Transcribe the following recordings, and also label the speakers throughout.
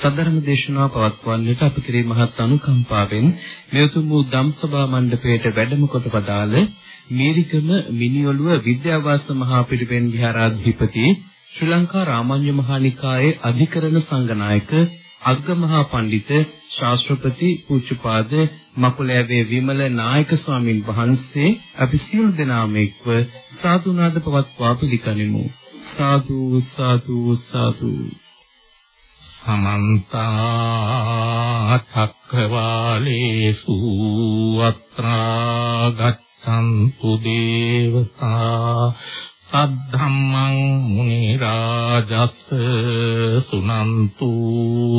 Speaker 1: සදර්ම දේශනාව පවත්වන්නට අප කෙරේ මහත් අනුකම්පාවෙන් මෙතුම් වූ ධම්සභා මණ්ඩපයේට වැඩම කොට පදාළ මීරිකම මිනිඔළුව විද්‍යාවාස මහා පිරිවෙන් විහාරාධිපති ශ්‍රී ලංකා රාමඤ්ඤ මහානිකායේ අධිකරණ සංඝනායක අග්ගමහා පඬිත ශාස්ත්‍රපති පූජ්‍යපාද මකුලෑවේ විමල නායක ස්වාමින් වහන්සේ අපි සියලු දෙනාම එක්ව සාදුනාද පවත්වා පිළිගනිමු සාදු සාදු සාදු.
Speaker 2: සමන්ත චක්කවාලේසු අත්‍රා ගච්ඡන්තු දේවතා සද්ධම්මං මුනි රාජස් සුනන්තු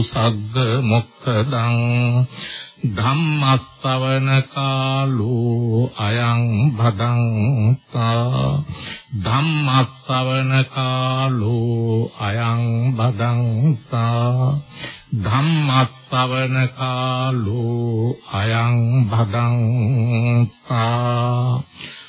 Speaker 2: සග්ග මොක්ඛදං ධම්මස්සවන කාලෝ අයං භදංතා ධම්මස්සවන කාලෝ අයං භදංතා ධම්මස්සවන කාලෝ අයං භදංතා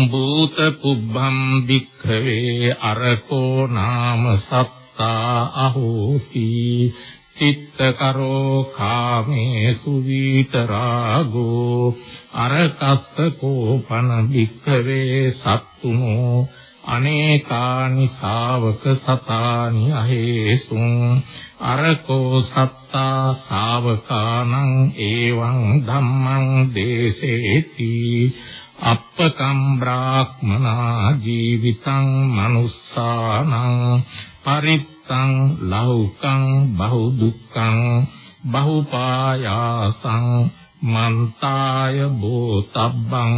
Speaker 2: භූත පුබ්බම් වික්ඛවේ අරකෝ නාම සත්තා අහෝති චිත්තකරෝ කාමේසු විතරාගෝ අරකස්ස කෝපන වික්ඛවේ සත්තුනෝ අනේකානි ශාවක සතානි අහේසුං අරකෝ සත්තා ශාවකානං එවං ධම්මං දේසේති අප්පකම් බ්‍රාහ්මනා ජීවිතං මනුස්සානං පරිත්තං ලෞකං බහු දුක්ඛං බහුපායාසං මන්තාය බෝතබ්බං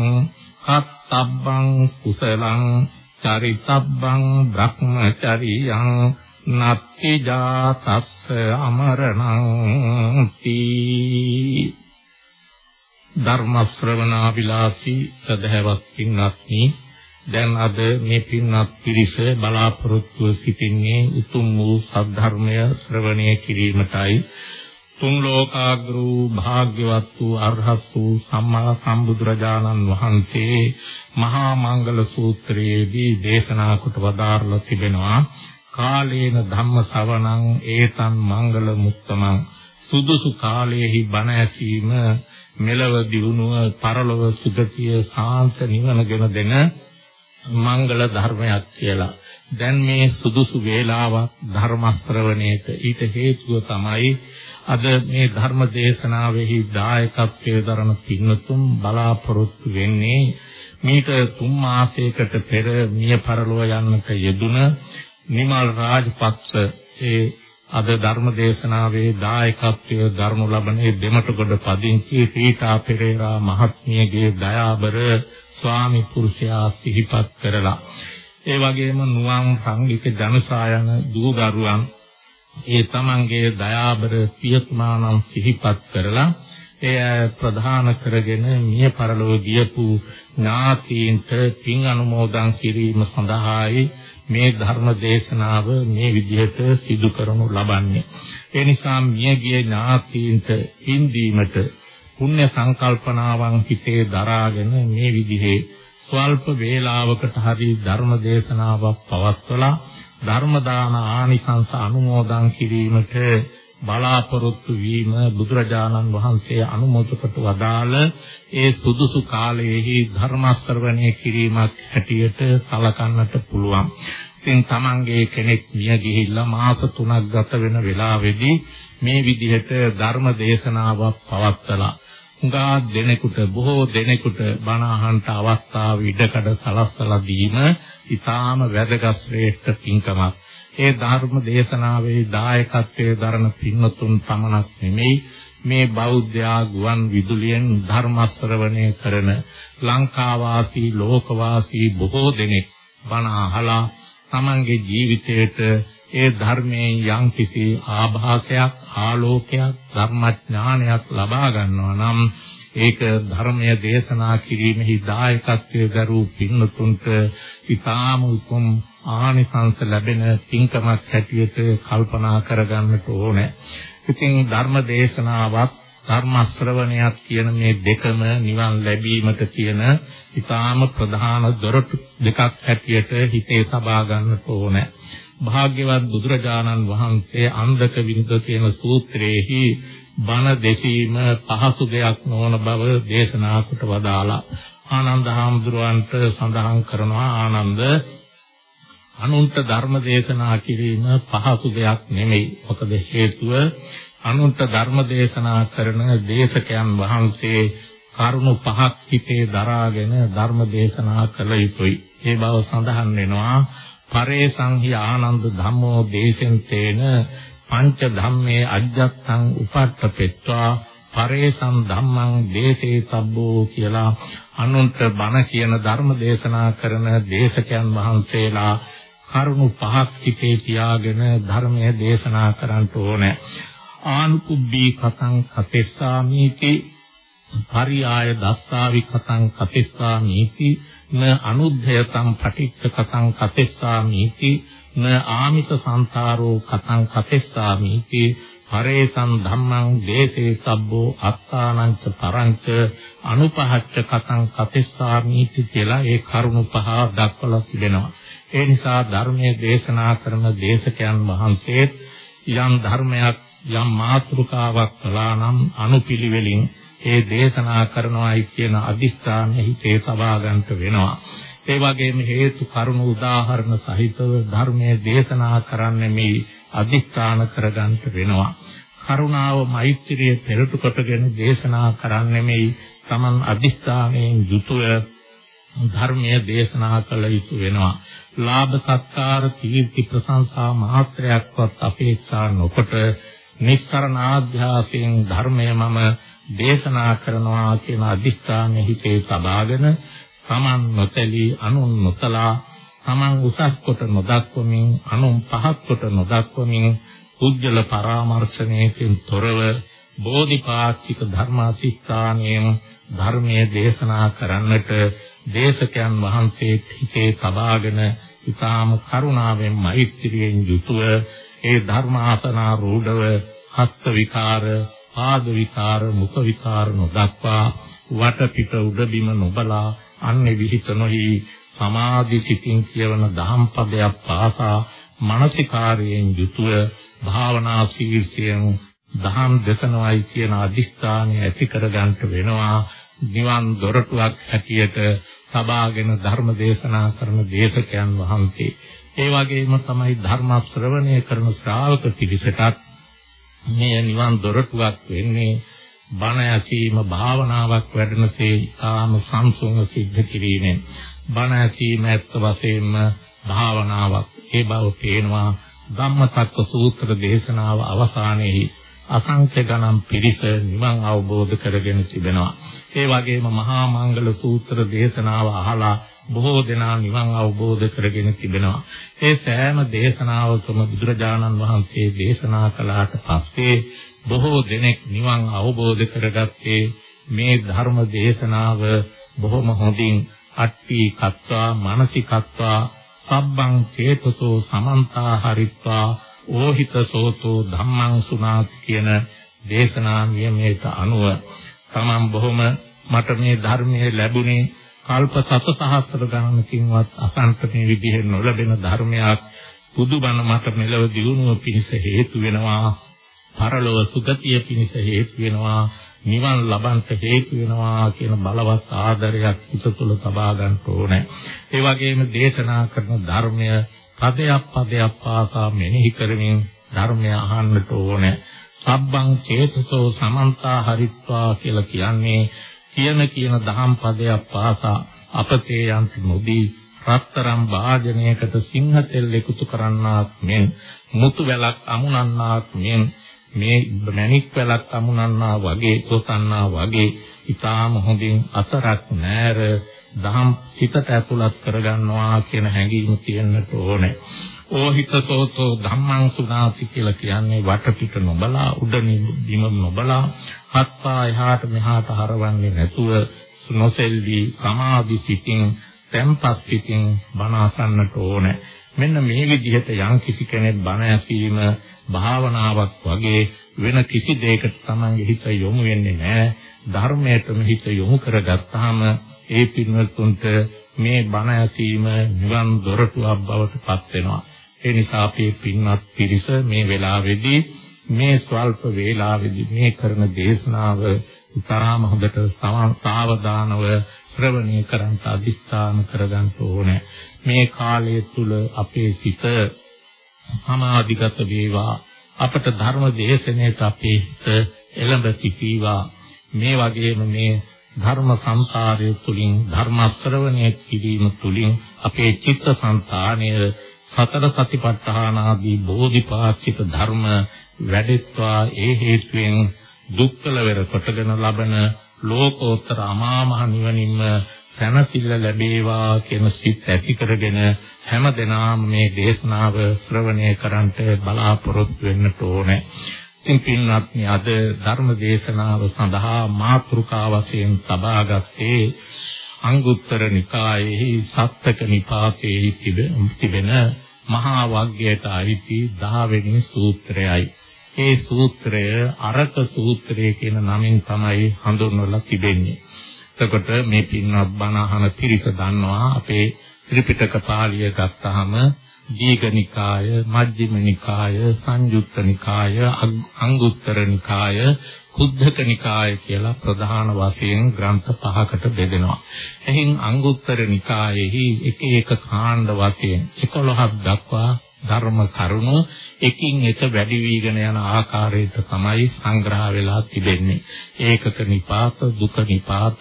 Speaker 2: කත්තබ්බං කුසලං චරිතබ්බං බ්‍රහ්මචරියං නත්ති ජාතස්ස අමරණං තී ධර්ම ශ්‍රවණා විලාසී සදහැවත් පින්වත්නි. දැන් අද මේ පින්වත් පිරිස බලාපොරොත්තු සිටින්නේ උතුම් වූ සද්ධර්මය ශ්‍රවණය කිරීමටයි. තුන් ලෝකාග්‍ර වූ භාග්‍යවත් වූ අරහත් වූ සම්මා සම්බුදුරජාණන් වහන්සේ මහා මංගල සූත්‍රයේදී දේශනා කොට වදාරලා තිබෙනවා. කාලේන ධම්ම ශ්‍රවණං ඒතං මංගල මුත්තමං. සුදුසු කාලයේහි බණ ඇසීම මෙලව දියුණුව පරලොව සුගතිය සාන්ත නිවනගෙන දෙන මංගල ධර්මයක් කියලා. දැන් මේ සුදුසු වේලාවක් ධර්ම ශ්‍රවණයට ඊට හේතුව තමයි අද මේ ධර්ම දේශනාවෙහි දායකත්වයේ දරන පින්තුම් බලාපොරොත්තු වෙන්නේ මීට තුන් මාසයකට පෙර මිය පරලොව යන්නට යෙදුන නිමල් රාජපක්ෂ ඒ අද ධර්ම දේශනාවේ දායකත්වය දරනු ලබන දෙමටගොඩ පදිංචි සීතා පෙරේරා මහත්මියගේ දයාබර ස්වාමි පුරුෂයා සිහිපත් කරලා. ඒ වගේම නුවන් සංගීත ජනසායන දූ දරුවන් ඒ තමන්ගේ දයාබර පියතුමාණන් සිහිපත් කරලා එය ප්‍රධාන කරගෙන මිය පරලෝ ගියපු ඥාතීන්ට පින් අනුමෝදන් කිරීම සඳහායි මේ ධර්ම දේශනාව මේ විදිහට සිදු කරනු ලබන්නේ. ඒ නිසා මියගිය ඥාතීන්ට හිඳීමට පුණ්‍ය සංකල්පනාවන් හිතේ දරාගෙන මේ විදිහේ ස්වල්ප වේලාවකට හරි ධර්ම දේශනාවක් පවත්වලා ධර්ම දාන ආනිසංස අනුමෝදන් කිරීමට බලාපොරොත්තු වීම බුදුරජාණන් වහන්සේ අනුමෝදකට වදාළ ඒ සුදුසු කාලයේහි ධර්ම ශ්‍රවණය කිරීමක් හැටියට සලකන්නට පුළුවන්. ඉතින් තමන්ගේ කෙනෙක් මිය ගිහිල්ලා මාස 3ක් ගත වෙන වෙලාවේදී මේ විදිහට ධර්ම දේශනාවක් පවත්වලා හුඟා දෙනෙකුට බොහෝ දෙනෙකුට බණ අහන්න අවස්ථාව ඉඩකඩ සලස්සලා දීම ඊටාම වැදගත් ශ්‍රේෂ්ඨ පින්කමක්. ඒ ධර්ම දේශනාවේ දායකත්වයේ දරන පින්වතුන් පමණක් නෙමෙයි මේ බෞද්ධයා ගුවන් විදුලියෙන් ධර්ම ශ්‍රවණය කරන ලංකාවාසී ලෝකවාසී බොහෝ දෙනෙක් බණ අහලා තමන්ගේ ජීවිතයට ඒ ධර්මයෙන් යම්කිසි ආభాසයක් ආලෝකයක් ධර්මඥානයක් ලබා ගන්නවා නම් ඒක ධර්මය දේශනා කිරීමෙහි දායකත්වයේ දරූ පින්නතුන්ට ඊටාම උතුම් ආනිසංස ලැබෙන පින්කමක් හැටියට කල්පනා කරගන්නට ඕනේ. ඉතින් ධර්ම දේශනාවක් ධර්ම ශ්‍රවණයක් කියන මේ දෙකම නිවන් ලැබීමට තියෙන ඊටාම ප්‍රධාන දොරටු දෙකක් හැටියට හිතේ සබා ගන්නට ඕනේ. භාග්‍යවත් බුදුරජාණන් වහන්සේ අන්දක විනිත කියන සූත්‍රයේහි බණ දෙසීම පහසු දෙයක් නොවන බව දේශනා කොට වදාලා ආනන්ද හාමුදුරුවන්ට සඳහන් කරනවා ආනන්ද අනුන්ට ධර්ම දේශනා කිරීම පහසු දෙයක් නෙමෙයි. මොකද හේතුව අනුන්ට ධර්ම දේශනා කරන දේශකයන් වහන්සේ කරුණු පහක් හිතේ දරාගෙන ධර්ම දේශනා කළ යුතුයි. ඒ බව සඳහන් වෙනවා. පරේසංහි ආනන්ද ධම්මෝ දේශෙන්තේන පංච ධම්මේ අජ්ජත්තං උපට්ඨපෙත්වා පරේසං ධම්මං දේසේ සබ්බෝ කියලා අනුන්ට බණ කියන ධර්ම දේශනා කරන දේශකයන් වහන්සේලා කරුණු පහක් හිතේ තියාගෙන ධර්මය දේශනා කරන්න ඕනේ. ආනුකුබ්බී කතං කතෙස්සාමීති පරියාය දස්සාවි කතං කතෙස්සාමීති න අනුද්ධයතං පටිච්ච කතං කතෙස්සාමීති න ආමිත සංසාරෝ කතං කතෙස්සාමීති පරේසං ධම්මං දේසේ සබ්බෝ අත්තානංච පරංච අනුපහච්ච කතං කතෙස්සාමීති කියලා ඒ කරුණු පහ දක්වලා තිබෙනවා. ඒ නිසා ධර්මයේ දේශනා කරන දේශකයන් වහන්සේ යම් ධර්මයක් යම් මාතෘකාවක් කළා නම් අනුපිළිවෙලින් ඒ දේශනා කරනවායි කියන අදිස්ථානය හිතේ සබා ගන්නට වෙනවා. ඒ වගේම හේතු කරුණු උදාහරණ සහිතව ධර්මයේ දේශනා කරන්නේ මේ අදිස්ථාන කරගන්නට වෙනවා. කරුණාව මෛත්‍රිය පෙරට කොටගෙන දේශනා කරන්නේ මේ තමන් අදිස්ථානයෙන් යුතුව ධර්මයේ දේශනා කළ යුතු වෙනවා. ලාභ සත්කාර කීර්ති ප්‍රශංසා මාත්‍රයක්වත් අපේක්ෂා නොකොට නිස්සරණාධ්‍යාසයෙන් ධර්මය මම දේශනා කරනවා කියන අදිස්ථානය හිතේ සබාගෙන තමන් නොතැලී අනුන් නොතලා තමන් උසස් කොට නොදක්වමින් අනුන් පහත් කොට නොදක්වමින් උජ්ජල පරාමර්ශණයකින් තොරව බෝධිපාක්ෂික ධර්මාතිස්ථානයෙන් ධර්මයේ දේශනා කරන්නට දේශකයන් වහන්සේ හිතේ සබාගෙන ඊටාම කරුණාවෙන් මෛත්‍රියෙන් යුතුව ඒ ධර්මාසනා රූಢව හස්ත විකාර පාද විකාර මුඛ විකාර නොදක්වා වටපිට උඩ බිම නොබලා අන්නේ විහිත නොහි සමාධි සිතින් කියවන දහම් පදයක් පාසා මානසිකාරයෙන් යුතුව භාවනා ශීර්ෂයෙන් දහම් දසනවයි කියන අදිස්ථානය ඇති කරගන්නට වෙනවා. නිවන් දොරටුවක් හැටියට සබාගෙන ධර්ම දේශනා කරන දේශකයන් වහන්සේ. ඒ වගේම තමයි ධර්ම ශ්‍රවණය කරන ශ්‍රාවක පිරිසටත් මේ නිවන් දොරටුවක් වෙන්නේ. බණ ඇසීම භාවනාවක් වැඩනසේ ඊටාම සංසුන්ව සිද්ධ කිරීමෙන් බණ ඇසීම ඇත්ත වශයෙන්ම භාවනාවක් ඒ බව පේනවා ධම්මසක්ක සූත්‍ර දේශනාව අවසානයේහි අසංඛ්‍ය ගණන් පිරිස නිවන් අවබෝධ කරගෙන තිබෙනවා. ඒ වගේම මහා මංගල සූත්‍ර දේශනාව අහලා බොහෝ දෙනා නිවන් අවබෝධ කරගෙන තිබෙනවා. ඒ සෑම දේශනාවකම බුදුරජාණන් වහන්සේ දේශනා කළාට පස්සේ බොහෝ දෙනෙක් නිවන් අවබෝධ කරගත්තේ මේ ධර්ම දේශනාව බොහොම හොඳින් අට්ටි කත්වා මානසිකත්වා සබ්බං චේතසෝ සමන්තා හරිත්වා ඕහිත සෝතෝ ධම්මං සුනාති කියන දේශනා නියමයට අනුව තමන් බොහොම මට මේ ධර්මයේ ලැබුණේ කල්ප සතසහස්‍ර ගණනකින්වත් අසන්ත මේ විදිහේ නොලැබෙන ධර්මයක් බුදුබණ මට මෙලව දියුණුව පිණිස හේතු වෙනවා. පරලොව සුගතිය පිණිස හේතු වෙනවා නිවන් ලබන්ට හේතු වෙනවා කියන බලවත් ආදරයක් හිත තුළ තබා ගන්න ඕනේ. ඒ වගේම දේශනා කරන ධර්මය පදයක් පදයක් පාසා මෙනෙහි කරමින් ධර්මය අහන්නට ඕනේ. සබ්බං චේතසෝ සමන්තා හරිත්වා කියලා කියන්නේ කියන කියන දහම් පදයක් පාසා අපතේ යන්ති නොදී රත්තරම් වාදනයකට සිංහ තෙල් එකතු කරන්නාක් මෙන් මුතු වැලක් අමුණන්නාක් මෙන් මේ මණික් වැලක් අමුණන්නා වගේ තොතන්නා වගේ ඊටාම හොඳින් අතරක් නැර දහම් හිතට ඇතුළත් කරගන්නවා කියන හැඟීම තියෙන්නට ඕනේ. ඕහිතසෝතෝ ධම්මං සුනාති කියලා කියන්නේ වටපිට නොබලා උඩින් බිම නොබලා හත්පා එහාට මෙහාට හරවන්නේ නැතුව නොසෙල්වි සමාධි සිතින් tempat සිතින් බණ අසන්නට ඕනේ. මෙන්න මේ විදිහට යම් කිසි කෙනෙක් බණ ඇසීම භාවනාවක් වගේ වෙන කිසි දෙයකට තමන්ගේ හිත යොමු වෙන්නේ නැහැ. ධර්මයටම හිත යොමු කරගත්තාම ඒ පින්වත්තුන්ට මේ බණ ඇසීම නිවන් දොරටුවක් බවට පත් වෙනවා. ඒ නිසා අපේ පින්වත් පිරිස මේ වෙලාවේදී මේ ස්වල්ප වේලාවේදී මේ කරන දේශනාව තරම හොඳට සාවධානව ශ්‍රවණය කරන් අධිස්ථාන කරගන්න ඕනේ. මේ කාලය තුල අපේ සිත සමාධිගත වේවා. අපට ධර්ම දේශනාවට අපේ හිත එළඹ සිටීවා. මේ වගේම මේ ධර්ම සංසාරය තුලින් ධර්ම ශ්‍රවණය කිරීම තුලින් අපේ චිත්ත සංතාණය සතර සතිපට්ඨාන ආදී බෝධිපාක්ෂික ධර්ම වැඩෙත්වා ඒ හේතුවෙන් දුක්ඛල වෙර කොටගෙන ලබන ලෝකෝත්තර අමා මහ නිවනින්ම සැනසෙල්ල ලැබේවා කියන සිත් ඇති කරගෙන හැම දිනම මේ දේශනාව ශ්‍රවණය කරන්ට බලාපොරොත්තු වෙන්නට ඕනේ. ඉතින් පින්වත්නි අද ධර්ම දේශනාව සඳහා මාතෘකා වශයෙන් තබාගත්තේ අංගුත්තර නිකායේ සත්තක නිපාතයේ තිබෙන මහා වග්ගයට අයිති 10 වෙනි සූත්‍රයයි. ඒ සූත්‍රය අරක සූත්‍රය කියන නමින් තමයි හඳුන්වලා තිබෙන්නේ. එතකොට මේ පින්වත් බණ අහන පිරිස දන්නවා අපේ ත්‍රිපිටක පාළිය ගත්තාම දීඝනිකාය, මජ්ක්‍ධිමනිකාය, සංයුත්තනිකාය, අංගුත්තරනිකාය, කුද්ධකනිකාය කියලා ප්‍රධාන වශයෙන් ග්‍රන්ථ පහකට බෙදෙනවා. එහින් අංගුත්තරනිකායෙහි එක එක කාණ්ඩ වශයෙන් 11ක් දක්වා ධර්ම කරුණු එකින් එක වැඩි වීගෙන යන ආකාරයට තමයි සංග්‍රහ වෙලා තිබෙන්නේ. ඒකක නිපාත, දුක නිපාත,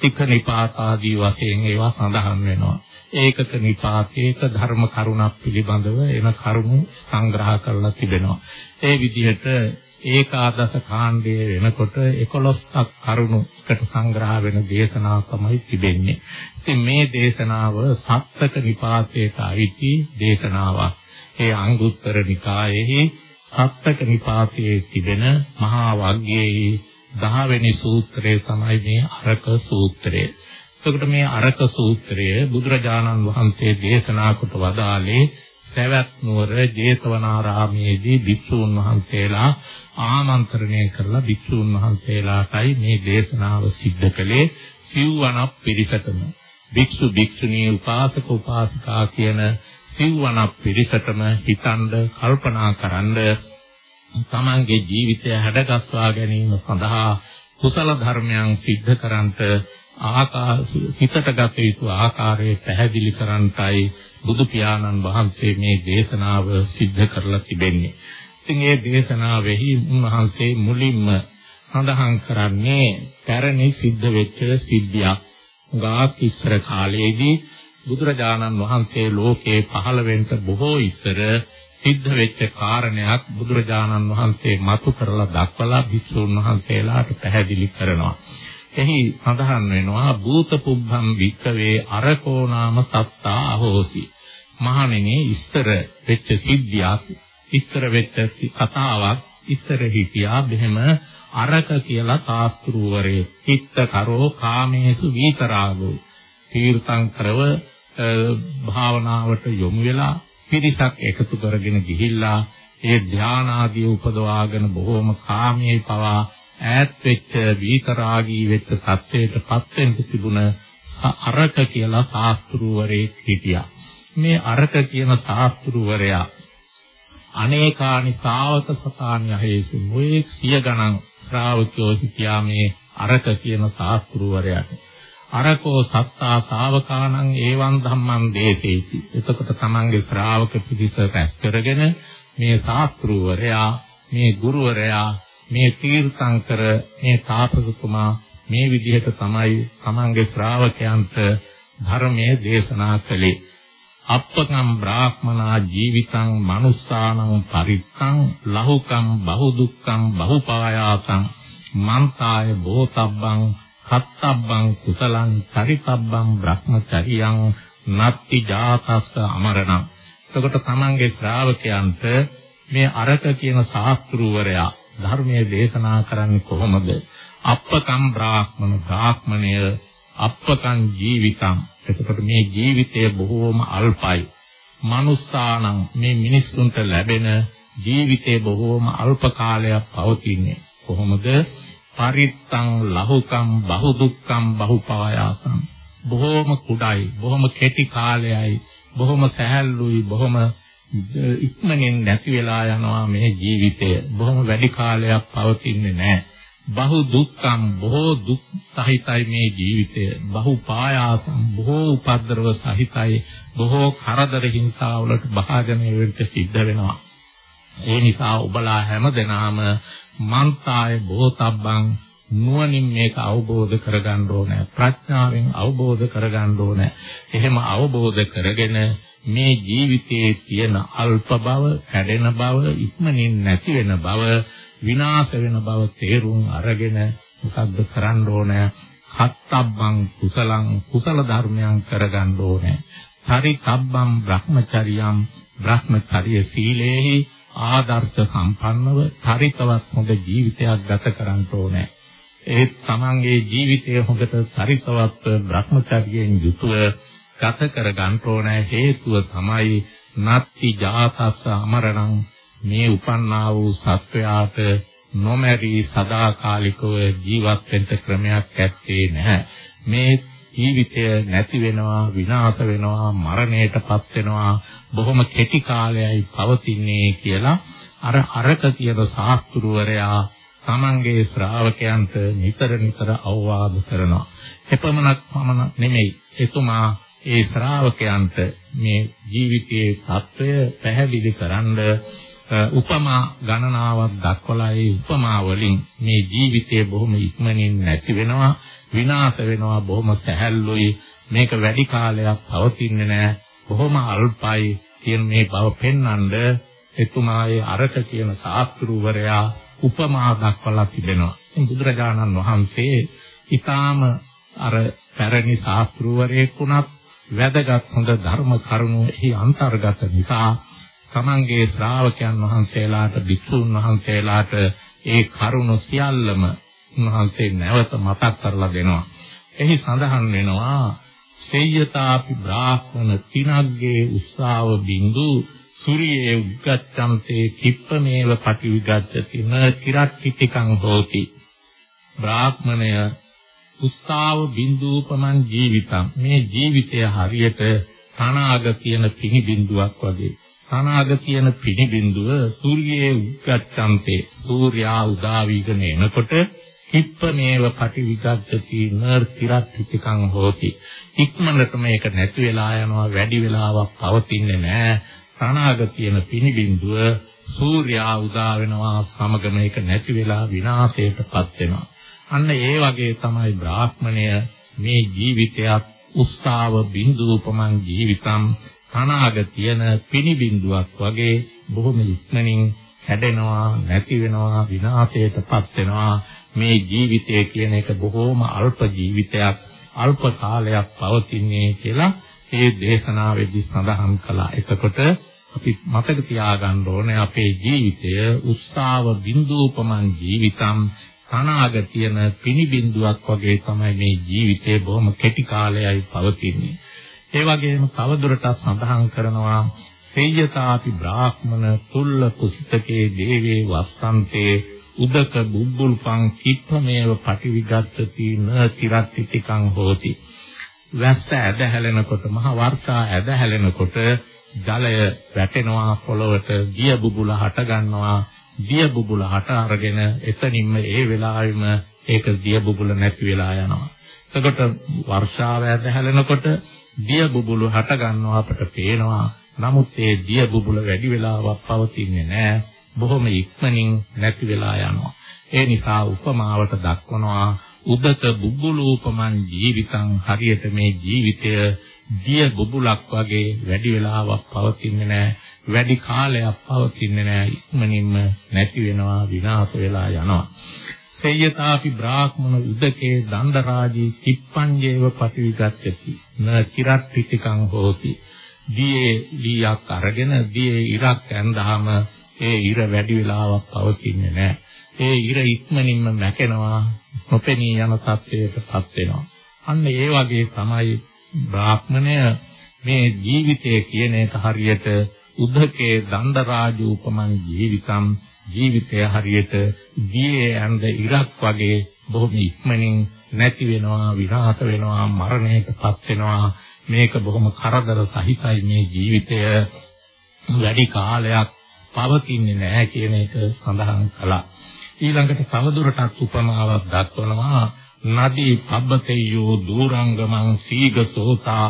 Speaker 2: තික නිපාත ආදී වශයෙන් ඒවා සඳහන් වෙනවා. ඒකක නිපාතේක ධර්ම කරුණක් පිළිබඳව එන කරුණු සංග්‍රහ කරලා තිබෙනවා. ඒ විදිහට ඒකාදස කාණ්ඩයේ වෙනකොට 11ක් කරුණු එකට සංග්‍රහ වෙන දේශනාව තමයි තිබෙන්නේ. ඉතින් මේ දේශනාව සත්තක නිපාතයට අයිති දේශනාවක්. ඒ අංගුත්තර නිකායෙහි සත්තක නිපාතයේ තිබෙන මහා වග්ගයේ 10 වෙනි සූත්‍රය තමයි මේ අරක සූත්‍රය. එතකොට මේ අරක සූත්‍රය බුදුරජාණන් වහන්සේ දේශනා කොට වදාළේ සවැත් නුවර ජේතවනාරාමේදී භික්ෂූන් වහන්සේලා ආමන්ත්‍රණය කරලා භික්ෂූන් වහන්සේලාටයි මේ දේශනාව සිද්ධ කළේ සිව්වනක් පිරිසටම. භික්ෂු භික්ෂුණී උපාසක උපාසිකා කියන සිව්වනක් පිරිසටම හිතනද කල්පනා කරන්ද තමන්ගේ ජීවිතය හැඩගස්වා ගැනීම සඳහා කුසල ධර්මයන් සිද්ධ කරන්ට ආකාශ හිතට ගත යුතු ආකාරය පැහැදිලි කරන්ටයි බුදු පියාණන් වහන්සේ මේ දේශනාව සිද්ධ කරලා තිබෙන්නේ. ඉතින් මේ දේශනාවෙහි උන්වහන්සේ මුලින්ම සඳහන් කරන්නේ පැරණි සිද්ධ වෙච්ච සිද්ධියක්. ගාක් ඉස්සර කාලයේදී බුදුරජාණන් වහන්සේ ලෝකේ පහළ වෙන්න බොහෝ ඉස්සර සිද්ධ වෙච්ච කාරණයක් බුදුරජාණන් වහන්සේ මතු කරලා දක්වලා භික්ෂුන් වහන්සේලාට පැහැදිලි කරනවා. එහි සඳහන් වෙනවා භූත පුබ්බම් වික්කවේ අරකෝ නාම සත්තා අහෝසි. මහණෙනි ඉස්තර වෙච්ච සිද්ධියක් ඉස්තර වෙච්ච කතාවක් ඉස්තර හිටියා බෙහෙම අරක කියලා සාස්ත්‍රූවරේ චිත්ත කරෝ කාමේසු විතරාගෝ තීර්ථංකරව භාවනාවට යොමු වෙලා පිරිසක් එකතු කරගෙන ගිහිල්ලා ඒ ධානාදී උපදවාගෙන බොහෝම කාමයේ පවා ඈත් වෙච්ච විතරාගී වෙච්ච සත්‍යයටපත් වෙන්න තිබුණ අරක කියලා ශාස්ත්‍රූවරයෙක් හිටියා. මේ අරක කියන ශාස්ත්‍රූවරයා අනේකානි ශාවක සතානි අහේසු මොයේ සිය ගණන් ශ්‍රාවකයෝ හිටියා මේ අරක කියන ශාස්ත්‍රූවරයාට. අරකෝ සත්තා ශාවකානං ඒවං ධම්මං දේසේති. එතකොට තමන්ගේ ශ්‍රාවක පිරිස රැස් කරගෙන මේ ශාස්ත්‍රූවරයා මේ ගුරුවරයා මේ තීර්ථංකර මේ තාපසතුමා මේ විදිහට තමයි තමන්ගේ ශ්‍රාවකයන්ට ධර්මයේ දේශනා කළේ. අප්පකම් බ්‍රාහ්මනා ජීවිතං මනුස්සානං පරිත්තං ලහුකම් බහුදුක්ඛං බහුපායාසං මන්තාය බෝතබ්බං කත්තබ්බං කුසලං චරිතබ්බං බ්‍රහ්මචරියං නත්ති ජාතස්ස අමරණං එතකොට තමන්ගේ ශ්‍රාවකයන්ට මේ අරක කියන ශාස්ත්‍රූවරයා ධර්මයේ දේශනා කරන්නේ කොහොමද? අප්පකම් බ්‍රාහ්මණ බ්‍රාහ්මණය අප්පකම් ජීවිතං එතකොට මේ ජීවිතය බොහෝම අල්පයි. මනුස්සානම් මේ මිනිස්සුන්ට ලැබෙන ජීවිතේ බොහෝම අල්ප කාලයක් පවතින්නේ. කොහොමද? පරිත්තං ලහුකම් බහු දුක්ඛම් බහුපායාසම් බොහෝම කුඩයි බොහෝම කෙටි කාලයයි බොහෝම සැහැල්ලුයි බොහෝම ඉක්මනින් නැති වෙලා යනවා මේ ජීවිතය. බොහෝම වැඩි කාලයක් පවතින්නේ නැහැ. බහු දුක්ඛම් බොහෝ දුක් සහිතයි මේ ජීවිතය. බහු පායාසම් බොහෝ උපද්දරව සහිතයි. බොහෝ කරදර හිංසා වලට භාජනය වෙන්න සිද්ධ වෙනවා. ඒ නිසා ඔබලා හැමදෙනාම මන්තාය බෝතබ්බං නුවණින් මේක අවබෝධ කරගන්න ඕනේ. ප්‍රඥාවෙන් අවබෝධ කරගන්න ඕනේ. එහෙම අවබෝධ කරගෙන මේ ජීවිතයේ තියෙන අල්ප බව, කැඩෙන බව, ඉක්මනින් නැති වෙන බව, විනාශ වෙන බව තේරුම් අරගෙන මොකද්ද කරන්න ඕනේ? හත්තබ්බං කුසලං කුසල ධර්මයන් කරගන්න ඕනේ. පරිතබ්බං බ්‍රහ්මචරියම් බ්‍රහ්මචර්ය සීලේහි ආදර්ශ සම්පන්නව චරිතවත් හොඳ ජීවිතයක් ගත කරන්න ඕනේ. ඒ තමන්ගේ ජීවිතය හොඳට චරිතවත් බ්‍රහ්මචර්යයෙන් යුතුව ගත කර ගන්න ඕන හේතුව තමයි නත්ති ජාතස්ස අමරණං. මේ උපන්නා වූ සත්වයාට නොමැරි සදාකාලිකව ජීවත් වෙන්න ක්‍රමයක් ඇත්තේ නැහැ. මේ ජීවිතය නැති වෙනවා විනාශ වෙනවා මරණයටපත් වෙනවා. බොහොම කෙටි කාලයයි පවතින්නේ කියලා අර අරක කියන ශාස්ත්‍රවරයා තමන්ගේ ශ්‍රාවකයන්ට නිතර නිතර අවවාද කරනවා. එපමණක් පමණ නෙමෙයි. එතුමා ඒ ශ්‍රාවකයන්ට මේ ජීවිතයේ తত্ত্বය පැහැදිලි කරන්න උපමා ගණනාවක් දක්වලා ඒ උපමා වලින් මේ ජීවිතය බොහොම ඉක්මනින් නැති වෙනවා විනාශ වෙනවා බොහොම සැහැල්ලුයි මේක වැඩි කාලයක් පවතින්නේ නැහැ බොහොම අල්පයි කියන මේ බව පෙන්වන්න එතුමාගේ අරක කියන සාස්ත්‍රූවරයා උපමා දක්වලා තිබෙනවා. බුදුරජාණන් වහන්සේ ඊටාම අර පැරණි සාස්ත්‍රූවරයෙක් වුණත් වැදගත් හොඳ ධර්ම කරුණු එහි අන්තර්ගත නිසා තමන්ගේ ශ්‍රාවකයන් වහන්සේලාට භික්ෂුන් වහන්සේලාට ඒ කරුණු සියල්ලම උන්වහන්සේ නැවත මතක් කරලා දෙනවා. එහි සඳහන් වෙනවා සේයතාපි බ්‍රාහ්මණ තිනග්ගේ උස්සාව බින්දු සූර්යේ උග්ගච්ඡන්තේ කිප්පමේව පටිවිගච්ඡති න කිරක්කිතිකං හෝති බ්‍රාහ්මණය උස්සාව බින්දූපමන් ජීවිතම්. මේ ජීවිතය හරියට තනාග කියන පිණි බින්දුවක් වගේ. තනාග කියන පිණි බින්දුව සූර්යයේ උද්ගච්ඡන්තේ සූර්යා උදා වීගෙන එනකොට කිප්පමේව පටිවිගච්ඡති නර් කිරත්තිකං හෝති. ඉක්මනට මේක නැති වෙලා යනවා වැඩි වෙලාවක් පවතින්නේ නැහැ තනාග කියන පිණි බින්දුව සූර්යා උදා වෙනවා සමග මේක නැති වෙලා විනාශයටපත් වෙනවා. අන්න ඒ වගේ තමයි බ්‍රාහ්මණය මේ ජීවිතයත් උස්සාව බිඳූපමං ජීවිතම් තනාග තියෙන පිනි බිඳුවක් වගේ බොහොම ඉක්මනින් හැදෙනවා නැති වෙනවා විනාශයටපත් වෙනවා මේ ජීවිතය කියන එක බොහොම අල්ප ජීවිතයක් අල්ප කාලයක් පවතින්නේ කියලා ඒ දේශනාවේදී සඳහන් කළා. එතකොට අපි මතක තියාගන්න ඕනේ අපේ ජීවිතය උස්සාව බිඳූපමං ජීවිතම් තනාග තියෙන පිනිබින්දුවක් වගේ තමයි මේ ජීවිතේ බොහොම කෙටි කාලයයි පවතින්නේ. ඒ වගේම තවදුරටත් සඳහන් කරනවා සේයතාපි බ්‍රාහ්මණ තුල්ල කුසිතකේ දේවේ වස්සන්තේ උදක බුබ්බුල්පං කිප්පමේව පටිවිගත්තති න තිරත්තිකං හෝති. වැස්ස ඇද හැලෙනකොට මහ වර්ෂා ඇද හැලෙනකොට ජලය වැටෙනවා පොළවට දිය බුබුල හට ගන්නවා දිය බුබුල හට අරගෙන එතනින්ම ඒ වෙලාවෙම ඒක දිය බුබුල නැති වෙලා යනවා. එතකොට වර්ෂාව ඇදහැලෙනකොට දිය බුබුලු හට ගන්නවා අපට පේනවා. නමුත් ඒ දිය බුබුල වැඩි වෙලාවක් පවතින්නේ නැහැ. බොහොම ඉක්මනින් නැති වෙලා යනවා. ඒ නිසා උපමාවට දක්වනවා උදක බුබුලූපමන් ජීවිතං හරියට මේ ජීවිතය දිය බුබුලක් වගේ වැඩි වෙලාවක් පවතින්නේ නැහැ. වැඩි කාලයක් පවතින්නේ නැහැ. ඉක්මනින්ම නැති වෙනවා විනාශ වෙලා යනවා. සේයතාපි බ්‍රාහ්මණ උදකේ දණ්ඩරාජී තිප්පංජේව පටිවිගච්ඡති න චිරට්ඨිතිකං හෝති දියේ ලීයක් අරගෙන දියේ ඉරක් ඇඳාම ඒ ඉර වැඩි වෙලාවක් පවතින්නේ නැහැ. ඒ ඉර ඉක්මනින්ම මැකෙනවා නොපෙනී යන තත්ත්වයකටපත් වෙනවා. අන්න ඒ වගේ තමයි බ්‍රාහ්මණය මේ ජීවිතය කියන එක හරියට උද්දකේ දණ්ඩරාජූපමං ජීවිතම් ජීවිතය හරියට දියේ ඇඳ ඉරක් වගේ බොහොම ඉක්මනින් නැති වෙනවා විනාශ වෙනවා මරණයටපත් වෙනවා. මේක බොහොම කරදර සහිතයි මේ ජීවිතය. වැඩි කාලයක් පවතින්නේ නැහැ කියන එක සඳහන් කළා. ඊළඟට තවදුරටත් උපමාවක් දක්වනවා නදී පබ්බතේයෝ දූරංගමං සීගසෝතා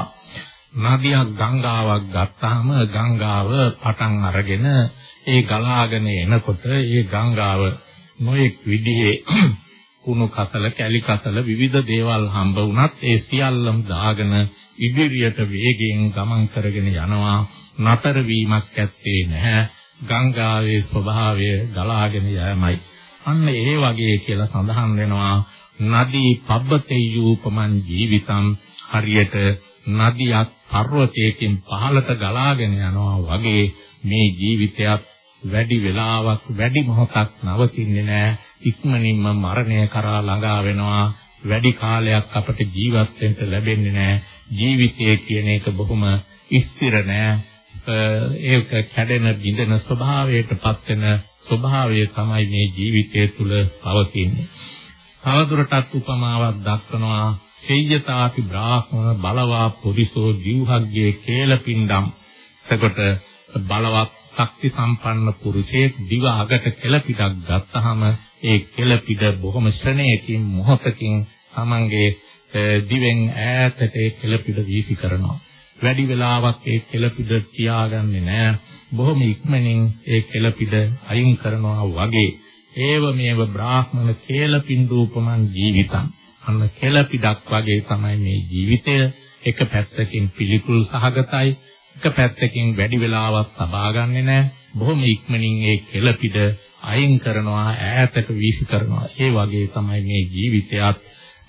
Speaker 2: නදියක් ගංගාවක් ගත්තාම ගංගාව පටන් අරගෙන ඒ ගලාගෙන එනකොට ඒ ගංගාව නොඑක් විදිහේ කුණු කසල කැලි කසල විවිධ දේවල් හම්බ වුණත් ඒ සියල්ලම දාගෙන ඉදිරියට වේගයෙන් ගමන් කරගෙන යනවා. නතර වීමක් ඇත්තේ නැහැ. ගංගාවේ ස්වභාවය ගලාගෙන යෑමයි. අන්න ඒ වගේ කියලා සඳහන් වෙනවා නදී පබ්බතේයූපමන් ජීවිතම් හරියට නදියක් පර්වතයකින් පහළට ගලාගෙන යනවා වගේ මේ ජීවිතයත් වැඩි වෙලාවක් වැඩි මොහොතක් නවතින්නේ නැහැ ඉක්මනින්ම මරණය කරා ළඟා වෙනවා. වැඩි කාලයක් අපට ජීවත් වෙන්න ලැබෙන්නේ නැහැ ජීවිතය කියන එක බොහොම ස්ථිර නැහැ ඒක කැඩෙන බිඳෙන ස්වභාවයටපත් වෙන ස්වභාවය තමයි මේ ජීවිතය තුළ පවතින්නේ. තවදුරටත් උපමාවක් දක්වනවා සේයතාපි බ්‍රාහ්මණ බලවා පුරිසෝ ජීවහග්ගේ කේලපින්ඩම්. එතකොට බලවත් ශක්ති සම්පන්න පුරුෂයෙක් දිව අගට කෙලපිටක් ගත්තාම ඒ කෙලපිට බොහොම ශ්‍රණයකින් මොහොතකින් තමන්ගේ දිවෙන් ඈතට ඒ කෙලපිට වීසි කරනවා. වැඩි වෙලාවක් ඒ කෙලපිට තියාගන්නේ නැහැ. බොහොම ඉක්මනින් ඒ කෙලපිට අයින් කරනවා වගේ ඒව මේව බ්‍රාහ්මණ කේලපින්දූපමන් ජීවිතං අන්න කෙලපිඩක් වගේ තමයි මේ ජීවිතය. එක පැත්තකින් පිළිකුල් සහගතයි එක පැත්තකින් වැඩි වෙලාවක් සබා ගන්නෙ නැහැ බොහොම ඉක්මනින් ඒ කෙලපිඩ අයින් කරනවා ඈතට වීසි කරනවා. ඒ වගේ තමයි මේ ජීවිතයත්.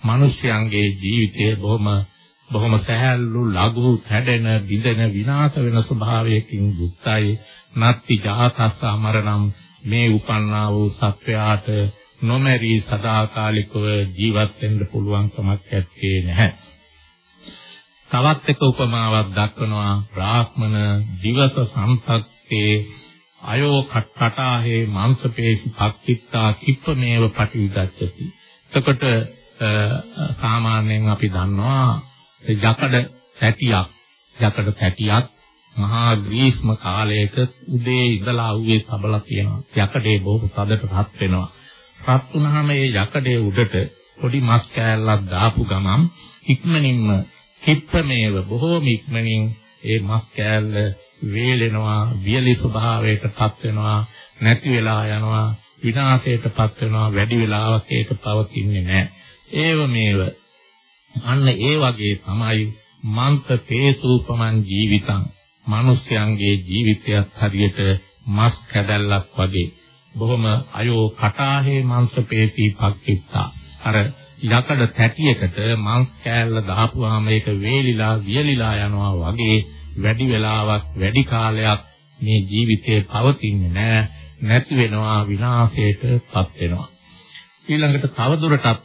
Speaker 2: මිනිස්යන්ගේ ජීවිතය බොහොම බොහොම සහැල්ලු ලඝු හැඩෙන බිඳෙන විනාශ වෙන ස්වභාවයකින් යුක්තයි. නත්ති ජාතස්ස අමරණම්. මේ උපන්නා වූ සත්වයාට නොමැරි සදාකාලිකව ජීවත් වෙන්න පුළුවන් කමක් ඇත්තේ නැහැ තවත් එක උපමාවක් දක්වනවා බ්‍රාහ්මණ දිවස සම්පත්තේ අයෝ කට්ටාහේ මාංශපේශි පක්කිත්තා කිප්පමේව පටිවිදච්චති එතකොට සාමාන්‍යයෙන් අපි දන්නවා යකඩ පැටියක් යකඩ පැටියක් මහා ග්‍රීස්ම කාලයක උදේ ඉඳලා උවේ සබලා තියෙනවා. යකඩේ බොහෝ තදට රත් වෙනවා. රත් වුණාම ඒ යකඩේ උඩට පොඩි මස් කෑල්ලක් දාපු ගමන් ඉක්මනින්ම කිප්පමේව බොහෝම ඉක්මනින් ඒ මස් කෑල්ල වේලෙනවා, වියලි ස්වභාවයකටපත් වෙනවා, නැති වෙලා යනවා, විනාශයටපත් වෙනවා, වැඩි වෙලාවක් ඒක පවතින්නේ නැහැ. ඒව මේව. අන්න ඒ වගේ තමයි මන්ත තේසූපමන් ජීවිතං. මිනිස්යන්ගේ ජීවිතයත් හරියට මස් කැදල්ලක් වගේ. බොහොම අයෝ කටාහේ මාංශ පේශී පක්කිත්තා අර යකඩ තැටියකට මාංශ කෑල්ල දාපුවාම ඒක වේලිලා වියලිලා යනවා වගේ වැඩි වෙලාවක් වැඩි කාලයක් මේ ජීවිතේ පවතින්නේ නැහැ නැති වෙනවා විනාශයටපත් වෙනවා. ඊළඟට තවදුරටත්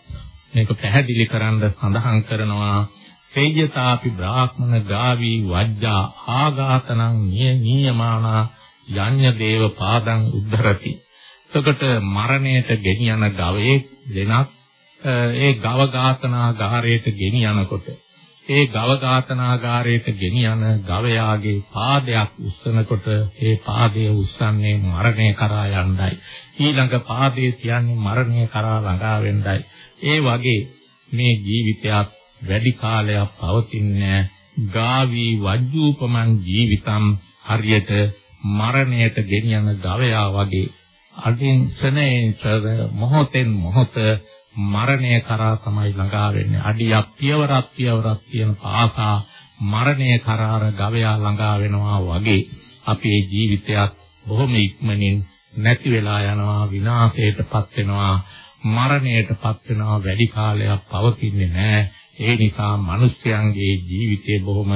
Speaker 2: මේක පැහැදිලි කරන්න සඳහන් කරනවා. සේයතාපි බ්‍රාහ්මණ ගාවි වජ්ජා ආඝාතනං නියමානා යඤ්ඤ දේව පාදං උද්ධරති. එතකොට මරණයට ගෙනියන ගවයේ දෙනක් ඒ ගව ඝාතනාගාරයට ගෙනියනකොට ඒ ගව ඝාතනාගාරයට ගෙනියන ගවයාගේ පාදයක් උස්සනකොට ඒ පාදය උස්සන්නේ මරණය කරා යන්නයි. ඊළඟ පාදයේ තියන්නේ මරණය කරා ළඟා වෙන්නයි. ඒ වගේ මේ ජීවිතයත් වැඩි කාලයක් පවතින්නේ ගාවි වජ්ජූපමන් ජීවිතම් හරියට මරණයට ගෙනියන ගවයා වගේ. අදින් සනේ මොහොතෙන් මොහොත මරණය කරා තමයි ළඟා වෙන්නේ. අඩියක් පියවරක් පියවරක් කියන පාසා මරණය කරාර ගවයා ළඟා වෙනවා වගේ අපේ ජීවිතයත් බොහොම ඉක්මනින් නැති වෙලා යනවා විනාශයටපත් වෙනවා මරණයටපත් වෙනවා වැඩි කාලයක් පවතින්නේ නැහැ ඒ නිසා මිනිස්යන්ගේ ජීවිතේ බොහොම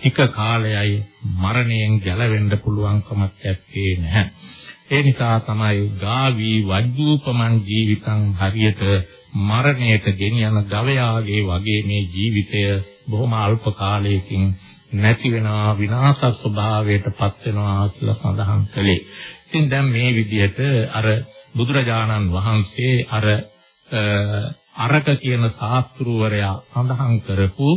Speaker 2: ටික කාලයයි මරණයෙන් ගැලවෙන්න පුළුවන්කමක් ඇත්තේ නැහැ ඒ නිසා තමයි ගාවි වජ්ජූපමන් ජීවිතං හරියට මරණයට ගෙනියන ගවයාගේ වගේ මේ ජීවිතය බොහොම අල්ප කාලයකින් නැති වෙනවා විනාශ ස්වභාවයටපත් වෙනවා කියලා සඳහන් කළේ. ඉතින් දැන් මේ විදිහට අර බුදුරජාණන් වහන්සේ අර අරක කියන ශාස්ත්‍රූවරයා සඳහන් කරපු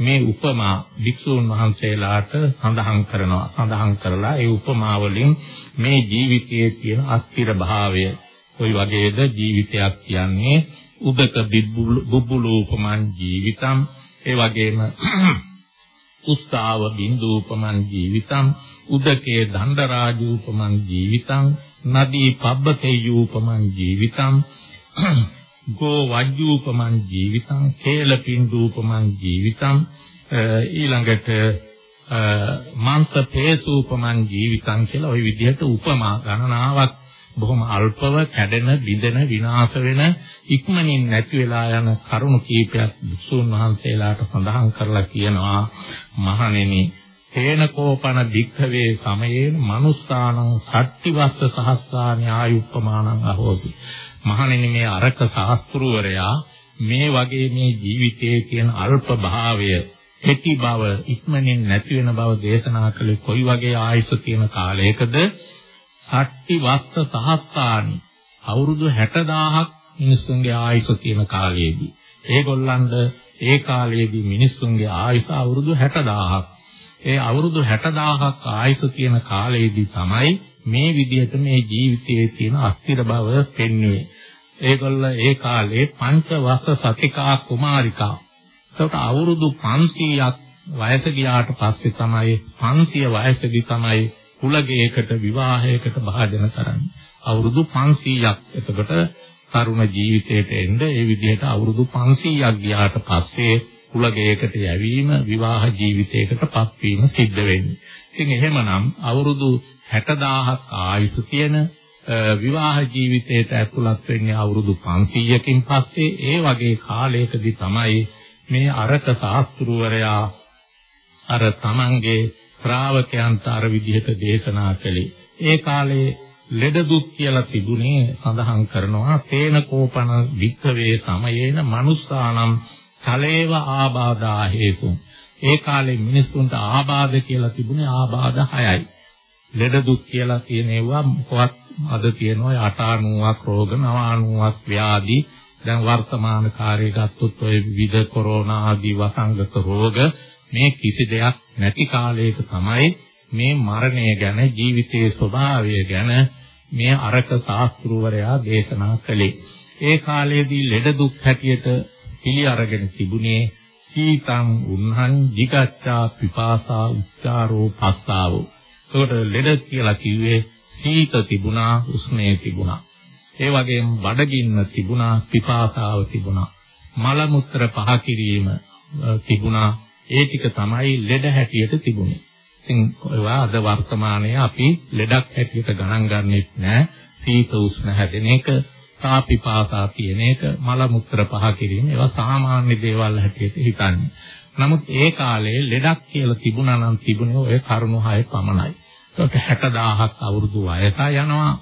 Speaker 2: මේ උපමා භික්ෂූන් වහන්සේලාට සඳහන් කරනවා. සඳහන් කරලා ඒ උපමා වලින් මේ ජීවිතයේ තියෙන අස්තිර භාවය කොයි වගේද ජීවිතයක් කියන්නේ උදක බුබ්බුලූපමන් ජීවිතම් ඒ වගේම උස්සාව බින්දූපමන් ජීවිතං උදකේ දණ්ඩරාජූපමන් ජීවිතං නදී පබ්බතේයූපමන් ජීවිතං ගෝ වජ්ජූපමන් ජීවිතං කේලපින්දූපමන් ජීවිතං ඊළඟට මාංශ පේසූපමන් ජීවිතං කියලා ওই විදිහට උපමා ගණනාවක් බොහොම අල්පව කැඩෙන, බිඳෙන, විනාශ වෙන, ඉක්මනින් නැති වෙලා යන කරුණු කීපයක් බුසුන් වහන්සේලාට සඳහන් කරලා කියනවා. මහණෙනි තේන කෝපන භික්ඛවේ සමයේන මනුස්සානං සට්ටිවස්ස සහස්සානි ආයුප්පමානං අහෝසි. මහණෙනි මේ අරක ශාස්ත්‍රවරයා මේ වගේ මේ ජීවිතයේ තියෙන අල්ප භාවය කෙටි බව ඉක්මනින් නැති වෙන බව දේශනා කළේ කොයි වගේ ආයුෂ තියෙන කාලයකද? සට්ටි වස්ස සහස්සානි අවුරුදු 60000ක් මිනිස්සුන්ගේ ආයුෂ තියෙන කාලයේදී. ඒගොල්ලන්ට ඒ කාලයේදී මිනිස්සුන්ගේ ආයුෂ අවුරුදු 60000ක් ඒ අවුරුදු 60000ක් ආයුෂ තියෙන කාලයේදී තමයි මේ විදිහට මේ ජීවිතයේ තියෙන අස්තිර බව පෙන්වුවේ ඒගොල්ල ඒ කාලේ පංච වස්ස සතිකා කුමාරිකා එතකොට අවුරුදු 500ක් වයස ගියාට පස්සේ තමයි 500 වයසදී තමයි කුලගයකට විවාහයකට භාජන කරන්නේ. අවුරුදු 500ක්. එතකොට තරුණ ජීවිතයට එන්න ඒ විදිහට අවුරුදු 500ක් ගියාට පස්සේ කුලගයකට යැවීම විවාහ ජීවිතයකටපත් වීම සිද්ධ වෙන්නේ. ඉතින් එහෙමනම් අවුරුදු 60000ක් ආයුෂ තියෙන විවාහ ජීවිතයට ඇතුළත් වෙන්නේ අවුරුදු 500කින් පස්සේ ඒ වගේ කාලයකදී තමයි මේ අරක ශාස්ත්‍රවරයා අර තමන්ගේ ශ්‍රාවකයන්ට අර විදිහට දේශනා කළේ. ඒ කාලේ ලෙඩ දුක් කියලා තිබුණේ සඳහන් කරනවා තේන කෝපන වික්කවේ සමයේන මනුස්සානම් චලේව ආබාධා හේතුන්. ඒ කාලේ මිනිස්සුන්ට ආබාධ කියලා තිබුණේ ආබාධ 6යි. ලෙඩ දුක් කියලා කියන ඒවා මොකවත් අද තියෙනවා 89ක් රෝග 90ක් ව්‍යාධි දැන් වර්තමාන කාර්යය ගත්තොත් ඔය විවිධ කොරෝනා ආදී වසංගත රෝග මේ කිසි දෙයක් නැති කාලයක තමයි මේ මරණය ගැන ජීවිතයේ ස්වභාවය ගැන මේ අරක ශාස්ත්‍රවරයා දේශනා කළේ. ඒ කාලයේදී ලෙඩ දුක් හැටියට පිළි අරගෙන තිබුණේ සීතං උන්හං jigacchā pipāsā උච්චාරෝ පස්සාවෝ. ඒකට ලෙඩ කියලා කිව්වේ සීත තිබුණා උෂ්ණය තිබුණා. ඒ වගේම බඩගින්න තිබුණා පිපාසාව තිබුණා. මල මුත්‍ර පහ කිරීම තිබුණා ඒ ටික තමයි ලෙඩ හැටියට තිබුණේ. ඉතින් ඒවා අද වර්තමානයේ අපි ලෙඩක් හැටියට ගණන් ගන්නෙත් නෑ. සීත උෂ්ණ හැදෙන එක, සාපිපාසා කියන එක, මල මුත්‍ර පහ කිරීම ඒවා සාමාන්‍ය දේවල් හැටියට හිතන්නේ. නමුත් ඒ කාලේ ලෙඩක් කියලා තිබුණා නම් තිබුණේ ඔය කරුණු හය පමණයි. ඒකට 60000ක් අවුරුදු වයස යනවා.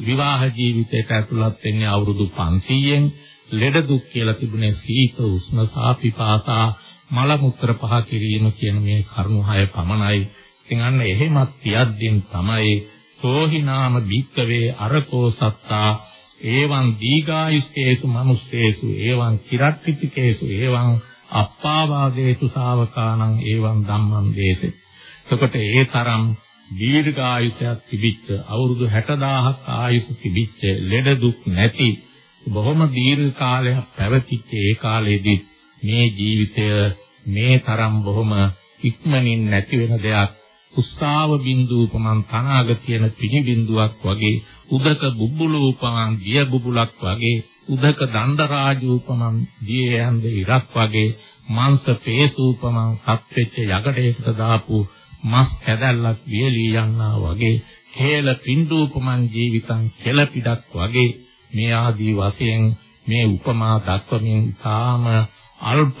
Speaker 2: විවාහ ජීවිතයට ඇතුළත් වෙන්නේ අවුරුදු 500න් ලෙඩ දුක් කියලා තිබුණේ සීත උෂ්ණ සාපිපාසා මල මුත්‍ර පහ කිරීම කියන මේ කරුණු හය පමණයි. ඉතින් අන්න එහෙමත් තියද්දීන් තමයි සෝහිනාම බික්කවේ අරකෝ සත්තා ඒවං දීගායුස්කේසු මනුස්සේසු ඒවං චිරට්ඨිතිකේසු ඒවං අප්පාවාදේසු ශාවකානං ඒවං ධම්මං දේසේ. එතකොට ඒ තරම් දීර්ඝායුෂයක් තිබිච්ච අවුරුදු 60000ක් ආයුෂ තිබිච්ච ලෙඩ දුක් නැති බොහොම දීර්ඝ කාලයක් පැවතිච්ච ඒ කාලයේදී මේ ජීවිතය මේ තරම් බොහොම ඉක්මනින් නැති වෙන දෙයක් උස්සාව බින්දුපමන් තනාග තියෙන පිණි බින්දුවක් වගේ උදක බුබුලූපමන් දිය බුබුලක් වගේ උදක දණ්ඩ රාජූපමන් දිය යන්ද ඉරක් වගේ මාංශ පේසූපමං සත්වෙච්ච යකඩයකට දාපු මස් කැදල්ලක් වියලී යන්නා වගේ හේල පින්දූපමං ජීවිතං කෙලපිඩක් වගේ මේ ආදී වශයෙන් මේ උපමා දක්වමින් තාම අල්ප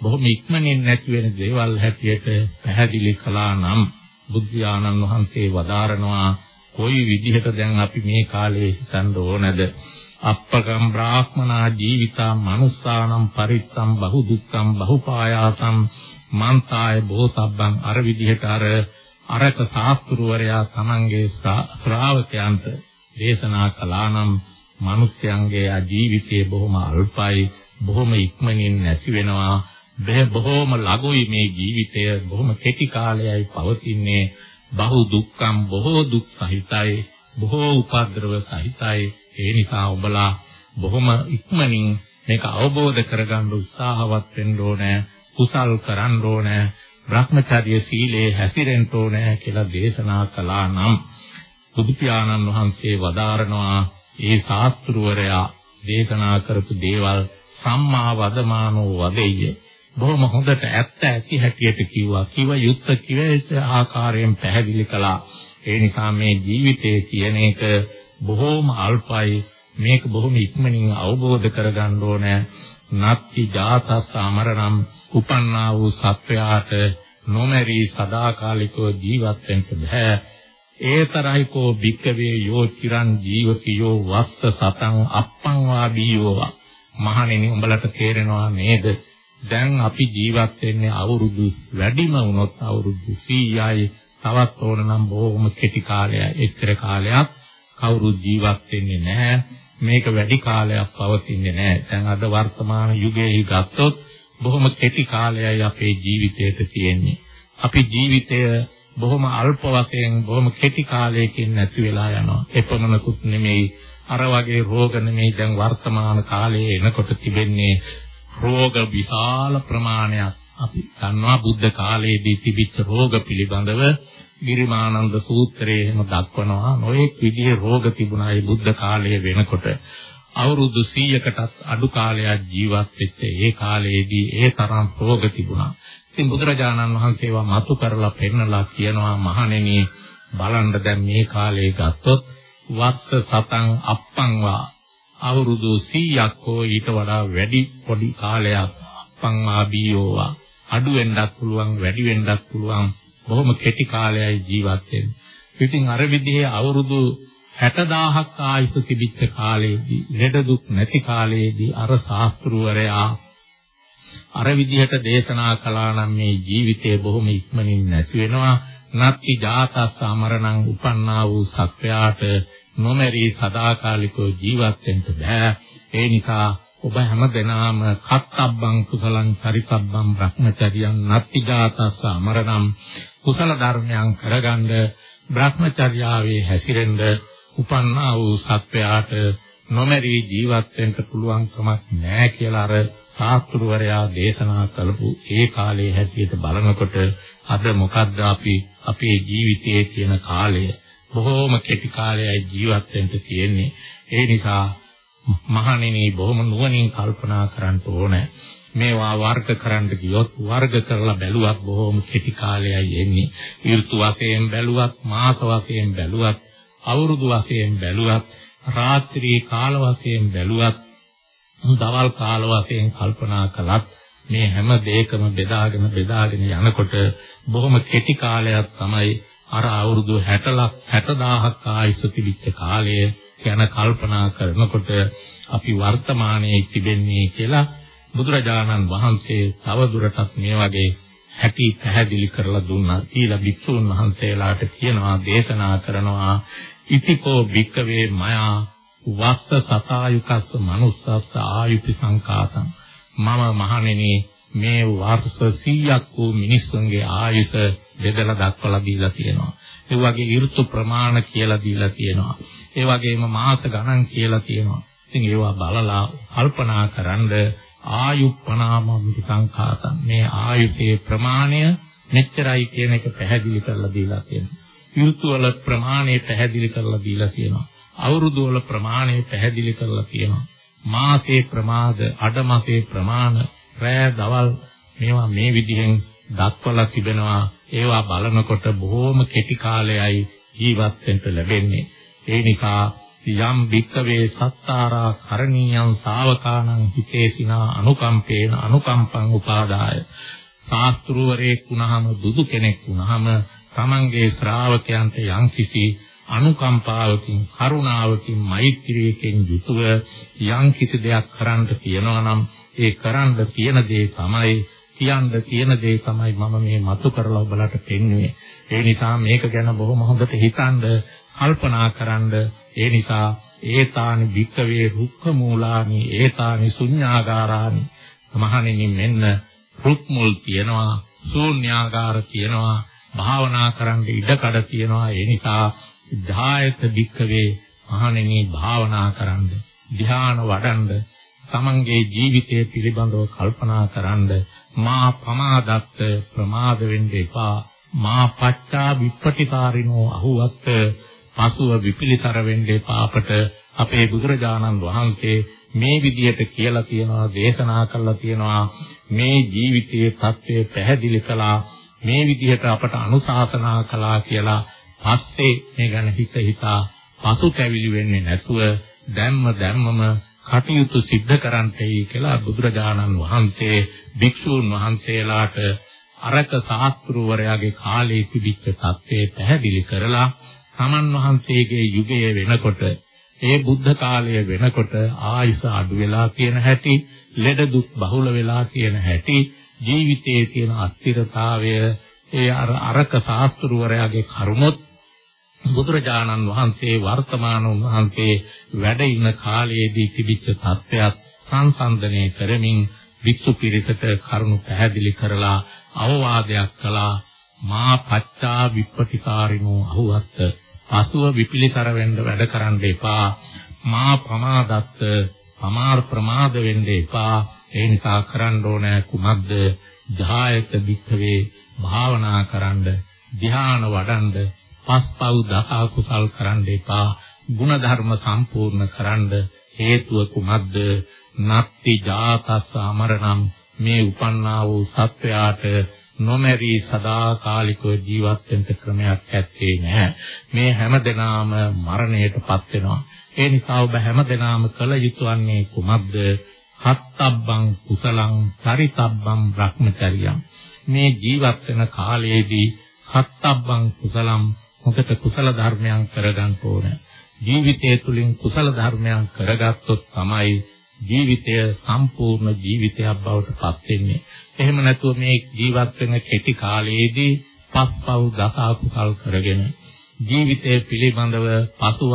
Speaker 2: බොහොම ඉක්මනින් නැති වෙන දේවල් හැටියට පැහැදිලි කළා නම් බුද්ධ ආනන් වහන්සේ වදාරනවා කොයි විදිහට දැන් අපි මේ කාලේ හිතන්න ඕනද? අප්පකම් බ්‍රාහ්මනා ජීවිතා මනුස්සානම් පරිත්තම් බහු දුක්ඛම් බහුපායාසම් මන්තාය බෝසබ්බං අර විදිහට අර අරක ශාස්ත්‍රවරයා තමන්ගේ ශ්‍රාවකයන්ට දේශනා කළා නම් මිනිස්යන්ගේ ජීවිතය බොහොම අල්පයි බොහොම ඉක්මනින් නැති වෙනවා. බොහොම ලඝුයි මේ ජීවිතය. බොහොම කෙටි කාලයයි පවතින්නේ. බහු දුක්ඛම් බොහෝ දුක් සහිතයි බොහෝ උපද්‍රව සහිතයි. ඒ නිසා ඔබලා බොහොම ඉක්මනින් මේක අවබෝධ කරගන්න උත්සාහවත් වෙන්න ඕනේ කුසල් කරන්න ඕනේ Brahmacharya සීලේ හැසිරෙන්න ඕනේ කියලා දේශනා කළා නම් බුදු පියාණන් වහන්සේ වදාරනවා ඒ ශාස්ත්‍රවරයා දේශනා කරපු දේවල් සම්මා වදමානෝ වදෙය්‍ය. බොහොම හොඳට ඇත්ත ඇති හැටියට කිව්වා. කිව යුත්ත කිව ආකාරයෙන් පැහැදිලි කළා. ඒ නිසා මේ ජීවිතය කියන එක බොහොම අල්පයි. මේක බොහොම ඉක්මනින් අවබෝධ කරගන්න ඕනේ. නත්ති ජාතස් අමරණම් උපන්නා වූ සත්වයාට නොමරි සදාකාලිකව ජීවත් වෙන්න බෑ. ඒතරයිකෝ භික්කවේ යෝ චිරන් ජීවතියෝ වස්ස සතං අප්පං වා බීයෝ මහණෙනි උඹලට තේරෙනවා නේද? දැන් අපි ජීවත් වෙන්නේ අවුරුදු වැඩිම වුණොත් අවුරුදු 100යි තවත් ඕන නම් බොහොම කෙටි කාලයක් එච්චර කාලයක් කවුරු ජීවත් වෙන්නේ නැහැ. මේක වැඩි කාලයක් පවතින්නේ නැහැ. දැන් අද වර්තමාන යුගයේ ගත්තොත් බොහොම කෙටි කාලයයි අපේ ජීවිතේට තියෙන්නේ. අපි ජීවිතය බොහොම අල්ප වශයෙන් බොහොම කෙටි කාලයකින් නැති වෙලා යනවා. එපමණකුත් නෙමෙයි. අර වගේ රෝග නෙමෙයි දැන් වර්තමාන කාලයේ එනකොට තිබෙන්නේ රෝග විශාල ප්‍රමාණයක් අපි දන්නවා. බුද්ධ කාලයේදී තිබිච්ච රෝග පිළිබඳව ගිරිමානන්ද සූත්‍රයේ එහෙම දක්වනවා. නොඑක් විදිහේ රෝග තිබුණා ඒ බුද්ධ කාලයේ වෙනකොට. අවුරුදු 100කටත් අඩු කාලයක් ජීවත් වෙච්ච ඒ කාලයේදී ඒ තරම් රෝග තිබුණා. ඉතින් බුදුරජාණන් වහන්සේවා මතු කරලා පෙන්නලා කියනවා මහණෙනි බලන්න දැන් මේ කාලේ ගත්තොත් වත්ත සතං අප්පංවා අවුරුදු 100ක් හෝ ඊට වඩා වැඩි පොඩි කාලයක් අප්පංවා බීයෝවා අඩු වෙන්නත් පුළුවන් වැඩි වෙන්නත් පුළුවන් බොහොම කෙටි කාලයයි ජීවත් වෙන්නේ. ඉතින් අර විදිහේ අවුරුදු 60000ක් ආයුෂ තිබිච්ච කාලයේදී ලෙඩ දුක් නැති කාලයේදී අර ශාස්ත්‍රවරයා අර විදිහට දේශනා කළා නම් මේ ජීවිතය බොහොම ඉක්මනින් නැති වෙනවා. නත්ති ජාතස්ස අමරණං උපන්නා වූ සත්වයාට නොමරි සදාකාලිකව ජීවත් වෙන්න බෑ. ඒ නිසා ඔබ හැමදෙනාම කත්තබ්බං කුසලං චරිතබ්බං භ්‍රමචරියං නත්ති ජාතස්ස අමරණං කුසල ධර්මයන් කරගන්න භ්‍රමචර්යාවේ හැසිරෙන්න උපන්නා වූ සත්වයාට නොමරි ජීවත් වෙන්න පුළුවන් කමක් නැහැ කියලා අර ශාස්ත්‍රවරයා දේශනා කළපු ඒ කාලයේ හැටියට බලනකොට අද මොකද්ද අපි අපේ ජීවිතයේ තියෙන කාලය බොහෝම කෙටි කාලයයි ජීවත් වෙන්න තියෙන්නේ. ඒ නිසා මහණෙනි බොහොම නුවණින් කල්පනා කරන්න ඕනේ. මේවා වර්ග කරන්න ගියොත් වර්ග කරලා බැලුවත් බොහොම කෙටි කාලයයි එන්නේ. ඍතු වශයෙන් බැලුවත් මාස වශයෙන් බැලුවත් අවුරුදු වශයෙන් බැලුවත් රාත්‍රී කාල වශයෙන් බැලුවත් දවල් කාල වශයෙන් කල්පනා කළත් මේ හැම දෙයකම බෙදාගෙන බෙදාගෙන යනකොට බොහොම කෙටි කාලයක් තමයි අර අවුරුදු 60 ලක් 60000ක් ආයුෂ තිබිච්ච කාලය ගැන කල්පනා කරනකොට අපි වර්තමානයේ තිබෙන්නේ කියලා බුදුරජාණන් වහන්සේ තව දුරටත් මේ වගේ හැටි පැහැදිලි කරලා දුන්නා. ඊළඟ භික්ෂුන් වහන්සේලාට කියනවා දේශනා කරනවා ඉතිකෝ භික්කවේ මයා වස්ස සතායුකස්ස manussස්ස ආයුපි සංකාතං මම මහණෙනි මේ වර්ෂ 100ක් වූ මිනිස්සුන්ගේ ආයුෂ බෙදලා දක්වලා දීලා තියෙනවා. ඒ වගේ ඍතු ප්‍රමාණ කියලා දීලා තියෙනවා. ඒ වගේම මාස ගණන් කියලා තියෙනවා. ඉතින් ඒවා බලලා කල්පනා කරන්ද ආයුප්පනාමම් සංඛාතං මේ ආයුතේ ප්‍රමාණය මෙච්චරයි කියන එක පැහැදිලි කරලා දීලා තියෙනවා. ඍතු වල ප්‍රමාණය පැහැදිලි කරලා දීලා තියෙනවා. අවුරුදු වල ප්‍රමාණය පැහැදිලි කරලා තියෙනවා. මාසේ ප්‍රමාද, අඩ මාසේ ප්‍රමාණ, රෑ දවල් මේවා මේ විදිහෙන් දක්වලා තිබෙනවා ඒවා බලනකොට බොහෝම කෙටි කාලයයි ජීවත් වෙන්න ලැබෙන්නේ. ඒ නිසා යම් භික්කවේ සත්තාරා කරණීයං ශාවකානං හිතේසිනා අනුකම්පේන අනුකම්පං උපාදාය. ශාස්ත්‍රවරයෙක් වුණාම දුදු කෙනෙක් වුණාම තමන්ගේ ශ්‍රාවකයන්ට යම්කිසි අනුකම්පාවකින් කරුණාවකින් මෛත්‍රියකින් යුතුව යම්කිසි දෙයක් කරන්න තියනවා නම් ඒ කරන්න තියෙන දේ තමයි කියන්න තියෙන දේ තමයි මම මේ මතු කරලා ඔබලට පෙන්වන්නේ. ඒ නිසා මේක ගැන බොහොම හොඳට හිතන්න කල්පනා කරන්න. ඒ නිසා ඒතානි වික්කවේ රුක්ඛ මූලානි ඒතානි ශුඤ්ඤාගාරානි මහණෙනි මෙන්න රුක් මුල් තියනවා ශූන්‍යාගාර තියනවා භාවනා කරන්න ඉඩකඩ තියනවා ඒ නිසා ධායත වික්කවේ මහණෙනි භාවනා කරන්න ධ්‍යාන වඩන්න තමන්ගේ ජීවිතය පිළිබඳව කල්පනා කරන්ද මා පමාදත්ත ප්‍රමාද වෙන්න එපා. මා පච්චා විප්පටිකාරිනෝ අහුවත් පසුව විපිලිතර වෙන්න එපා. අපට අපේ බුදුරජාණන් වහන්සේ මේ විදියට කියලා තියනවා දේශනා කළා තියනවා. මේ ජීවිතයේ தත්ත්වය පැහැදිලි කළා. මේ විදිහට අපට අනුශාසනා කළා කියලා පස්සේ මේ ගැන හිත හිතා පසුතැවිලි වෙන්නේ නැතුව දැම්ම දැම්මම කටයුතු සිද්ධ කරන්ටයි කියලා බුදුරජාණන් වහන්සේ භික්ෂූන් වහන්සේලාට අරක සාස්ත්‍රවරයාගේ කාලයේ තිබිච්ච தත්ත්වය පැහැදිලි කරලා තමන් වහන්සේගේ යුගය වෙනකොට ඒ බුද්ධ කාලය වෙනකොට ආයුෂ අඩු වෙලා කියන හැටි ලෙඩ දුක් බහුල වෙලා කියන හැටි ජීවිතයේ තියෙන අස්තිරතාවය ඒ අර අරක සාස්ත්‍රවරයාගේ කරුණොත් බුදුරජාණන් වහන්සේ වර්තමාන උන්වහන්සේ වැඩ ඉන්න කාලයේදී තිබිච්ච තත්ත්වයක් සංසන්දනය කරමින් වික්ෂු පිරිසට කරුණු පැහැදිලි කරලා අවවාදයක් කළා. මා පච්චා විප්පටිකාරිනෝ අහුවත් පසුව විපිලිතර වෙන්න වැඩ කරන්න එපා. මා ප්‍රමාදත්ත අමාර ප්‍රමාද වෙන්න එපා. ඒ නිසා කරන්න ඕන කුමක්ද? ධායක වික්ඛවේ භාවනා කරන්න ධ්‍යාන වඩන්න පස්පව් දස කුසල් කරන්න එපා. ගුණ ධර්ම සම්පූර්ණ කරන්න හේතුව කුමක්ද? නත්ති ජාතස්ස අමරණම් මේ උපන්නා වූ සත්වයාට නොමැරි සදාකාලිකව ජීවත් වෙන්න ක්‍රමයක් ඇත්තේ නැහැ. මේ හැමදෙනාම මරණයටපත් වෙනවා. ඒ නිසා ඔබ හැමදෙනාම කළ යුතු වන්නේ කුමක්ද? හත්තබ්බං කුසලං චරිතබ්බං භ්‍රමචරියං. මේ ජීවත් වෙන කාලයේදී හත්තබ්බං කුසලං හොඳට කුසල ධර්මයන් කරගන්න ඕන. ජීවිතය තුළින් කුසල ධර්මයන් කරගත්තොත් තමයි ජීවිතය සම්පූර්ණ ජීවිතයක් බවට පත් වෙන්නේ. එහෙම නැතුව මේ ජීවත් වෙන කෙටි කාලයේදී පස්පව් දස කුසල් කරගෙන ජීවිතය පිළිබඳව පසුව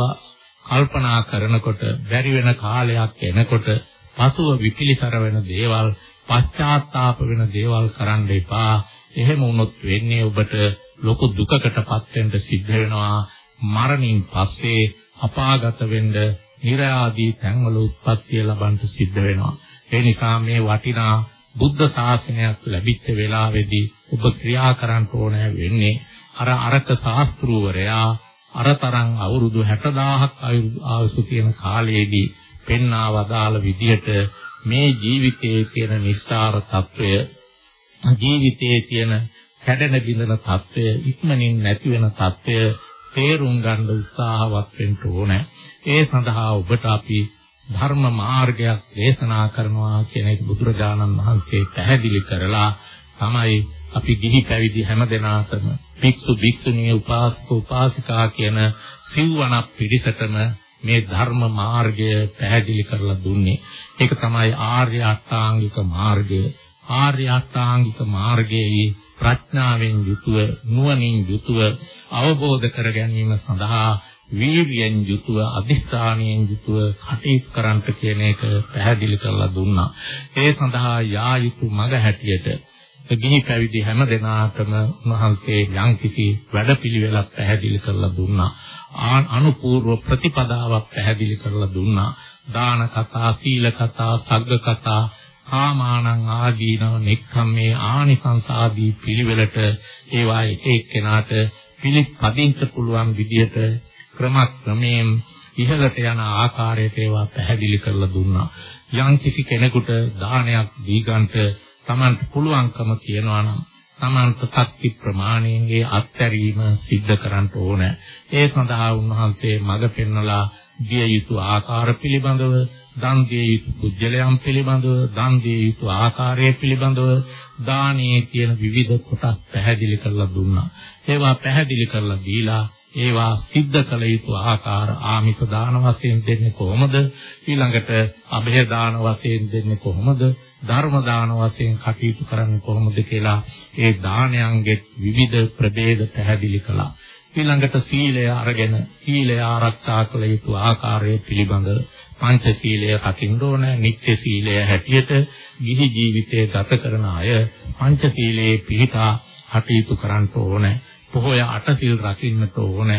Speaker 2: කල්පනා කරනකොට බැරි වෙන කාලයක් එනකොට පසුව විපිලිසර වෙන දේවල් පශ්චාත්තාප වෙන දේවල් කරන්න එපා. එහෙම වුණොත් වෙන්නේ ඔබට ලොකු දුකකටපත් වෙන්න සිද්ධ වෙනවා. මරණින් පස්සේ අපාගත වෙන්න නිර්ආදී තැන්වල උත්පත්ති ලබන්න සිද්ධ වෙනවා. ඒ නිසා මේ වටිනා බුද්ධ ශාසනයක් ලැබਿੱච්ච වෙලාවේදී ඔබ ක්‍රියා කරන්න ඕනේ වෙන්නේ අර අරක ශාස්ත්‍රූවරයා අරතරන් අවුරුදු 60000ක් ආයුෂ තියෙන කාලයේදී පෙන්වා වදාළ විදිහට මේ ජීවිතයේ තියෙන නිස්සාර తত্ত্বය ජීවිතයේ තියෙන කැඩෙන බිඳෙන తත්වය ඉක්මනින් නැති වෙන తත්වය තේරුම් ගන්න උත්සාහවත් වෙන්න ඕනේ. ඒ සඳහා ඔබට අපි ධර්ම මාර්ගයක් දේශනා කරනවා කියන එක බුදුරජාණන් වහන්සේ පැහැදිලි කරලා තමයි අපි ගිහි පැවිදි හැම දෙනාටම භික්ෂු භික්ෂුණී උපාසක උපාසිකා කියන සිව්වණක් පිරිසටම මේ ධර්ම මාර්ගය පැහැදිලි කරලා දුන්නේ. ඒක තමයි ආර්ය අෂ්ටාංගික මාර්ගය. ආර්ය අෂ්ටාංගික මාර්ගයේ ප්‍රඥාවෙන් යුතුව නුවණින් යුතුව අවබෝධ කර ගැනීම සඳහා වීර්යයෙන් යුතුව අධිෂ්ඨානයෙන් යුතුව කටයුතු කරන්ට කියන එක පැහැදිලි කරලා දුන්නා. ඒ සඳහා යා යුතු මඟ හැටියට ගිහි පැවිදි හැම දෙනාටම උන්වහන්සේ යම්කිසි වැඩපිළිවෙලක් පැහැදිලි කරලා දුන්නා. අනුපූර්ව ප්‍රතිපදාවක් පැහැදිලි කරලා දුන්නා. දාන කතා, සීල කතා, සග්ග කතා කාමානං ආදීනව නෙක්ඛම්මේ ආනිසංස ආදී පිළිවෙලට ඒවා එක එක්කෙනාට පිළිපදින්න පුළුවන් විදියට ක්‍රමක්‍රමයෙන් ඉහළට යන ආකාරයට ඒවා පැහැදිලි කරලා දුන්නා. යම් කිසි කෙනෙකුට දානයක් දීගන්ට Tamanට පුළුවන්කම තියනවා නම් තමන්ට ශක්ති ප්‍රමාණයෙන්ගේ අත්හැරීම සිද්ධ කරන්න ඕන. ඒ සඳහා උන්වහන්සේ මඟ පෙන්වලා දිය යුතු ආකාර පිළිබඳව, දන් දිය යුතු කුජලයන් පිළිබඳව, දන් දිය යුතු ආකාරය පිළිබඳව, දානයේ තියෙන විවිධ කොටස් පැහැදිලි කරලා දුන්නා. ඒවා පැහැදිලි කරලා දීලා ඒවා සිද්ධ කළ යුතු ආකාර ආමිෂ දාන වශයෙන් දෙන්නේ කොහොමද ඊළඟට અભය දාන වශයෙන් දෙන්නේ කොහොමද ධර්ම දාන වශයෙන් කටයුතු කරන්නේ කොහොමද කියලා ඒ දානයන්ගේ විවිධ ප්‍රභේද පැහැදිලි කළා. ඊළඟට සීලය අරගෙන සීලය ආරක්ෂා කළ යුතු ආකාරය පිළිබඳ පංච සීලය රකින්න ඕන නිත්‍ය සීලය හැටියට ගිහි ජීවිතය ගත කරන අය පංච සීලයේ පිහිටා කටයුතු කරන්න ඕන. පොහොය අටසිල් රකින්නට ඕන.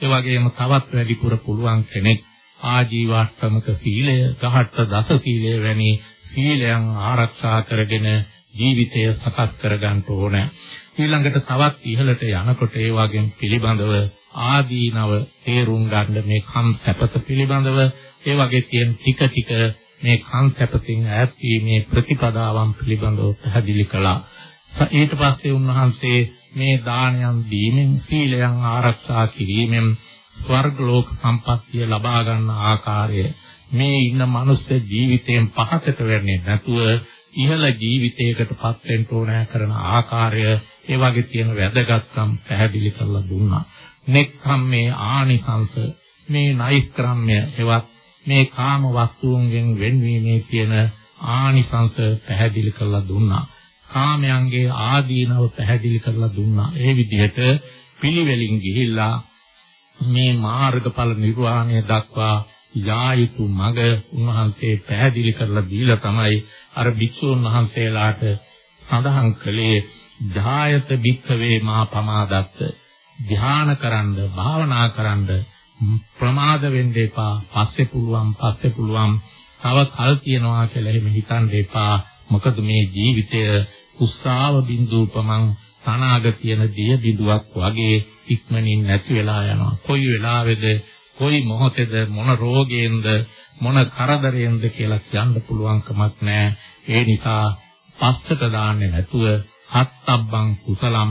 Speaker 2: ඒ වගේම තවත් වැඩිපුර පුළුවන් කෙනෙක් ආජීවාෂ්ටමක සීලය, ගහට්ට දස සීලය වැනි සීලයන් ආරක්ෂා කරගෙන ජීවිතය සකස් කරගන්න ඕන. ඊළඟට තවත් ඉහළට යනකොට ඒ වගේම පිළිබඳව ආදීනව තේරුම් ගන්න මේ කම් සැපත පිළිබඳව ඒ වගේ තියෙන ටික ටික මේ කම් සැපතින් ඈත් වීමේ ප්‍රතිපදාවන් පිළිබඳව පැහැදිලි කළා. ඊට පස්සේ උන්වහන්සේ මේ දානයන් දීමෙන් සීලයන් ආරක්ෂා කිරීමෙන් ස්වර්ග ලෝක සම්පත්තිය ලබා ගන්න ආකාරය මේ ඉන්න මනුස්ස ජීවිතයෙන් පහතට වෙන්නේ නැතුව ඉහළ ජීවිතයකටපත් වෙන්න ඕන කරන ආකාරය ඒ වගේ තියෙන වැදගත්කම් පැහැදිලි කරලා දුන්නා. නෙක්ඛම් මේ ආනිසංස මේ නෛෂ්ක්‍රම්‍ය එවත් මේ කාම වස්තුන්ගෙන් වෙන්වීමේ කියන ආනිසංස පැහැදිලි කරලා දුන්නා. කාමයන්ගේ ආදීනව පැහැදිලි කරලා දුන්නා. ඒ විදිහට පිළිවෙලින් ගිහිල්ලා මේ මාර්ගඵල නිර්වාණය දක්වා යා යුතු මඟ උන්වහන්සේ පැහැදිලි කරලා දීලා තමයි අර භික්ෂුන් වහන්සේලාට සඳහන් කළේ ධායත භික්ඛවේ මා පමාදත්ත ධ්‍යාන කරන්න භාවනා කරන්න ප්‍රමාද වෙන්න එපා පස්සේ පුළුවන් පස්සේ පුළුවන් තව කල් තියනවා කියලා එහෙම හිතන්න එපා මොකද මේ ජීවිතය උස්සාව බිඳුපමං තනාග තියෙන දිය බිඳුවක් වගේ ඉක්මනින් නැති වෙලා යනවා කොයි වෙලාවේද කොයි මොහොතේද මොන රෝගයෙන්ද මොන කරදරයෙන්ද කියලා කියන්න පුළුවන් කමක් නැහැ. ඒ නිසා පස්සට දාන්නේ නැතුව හත්අබ්බං කුසලම්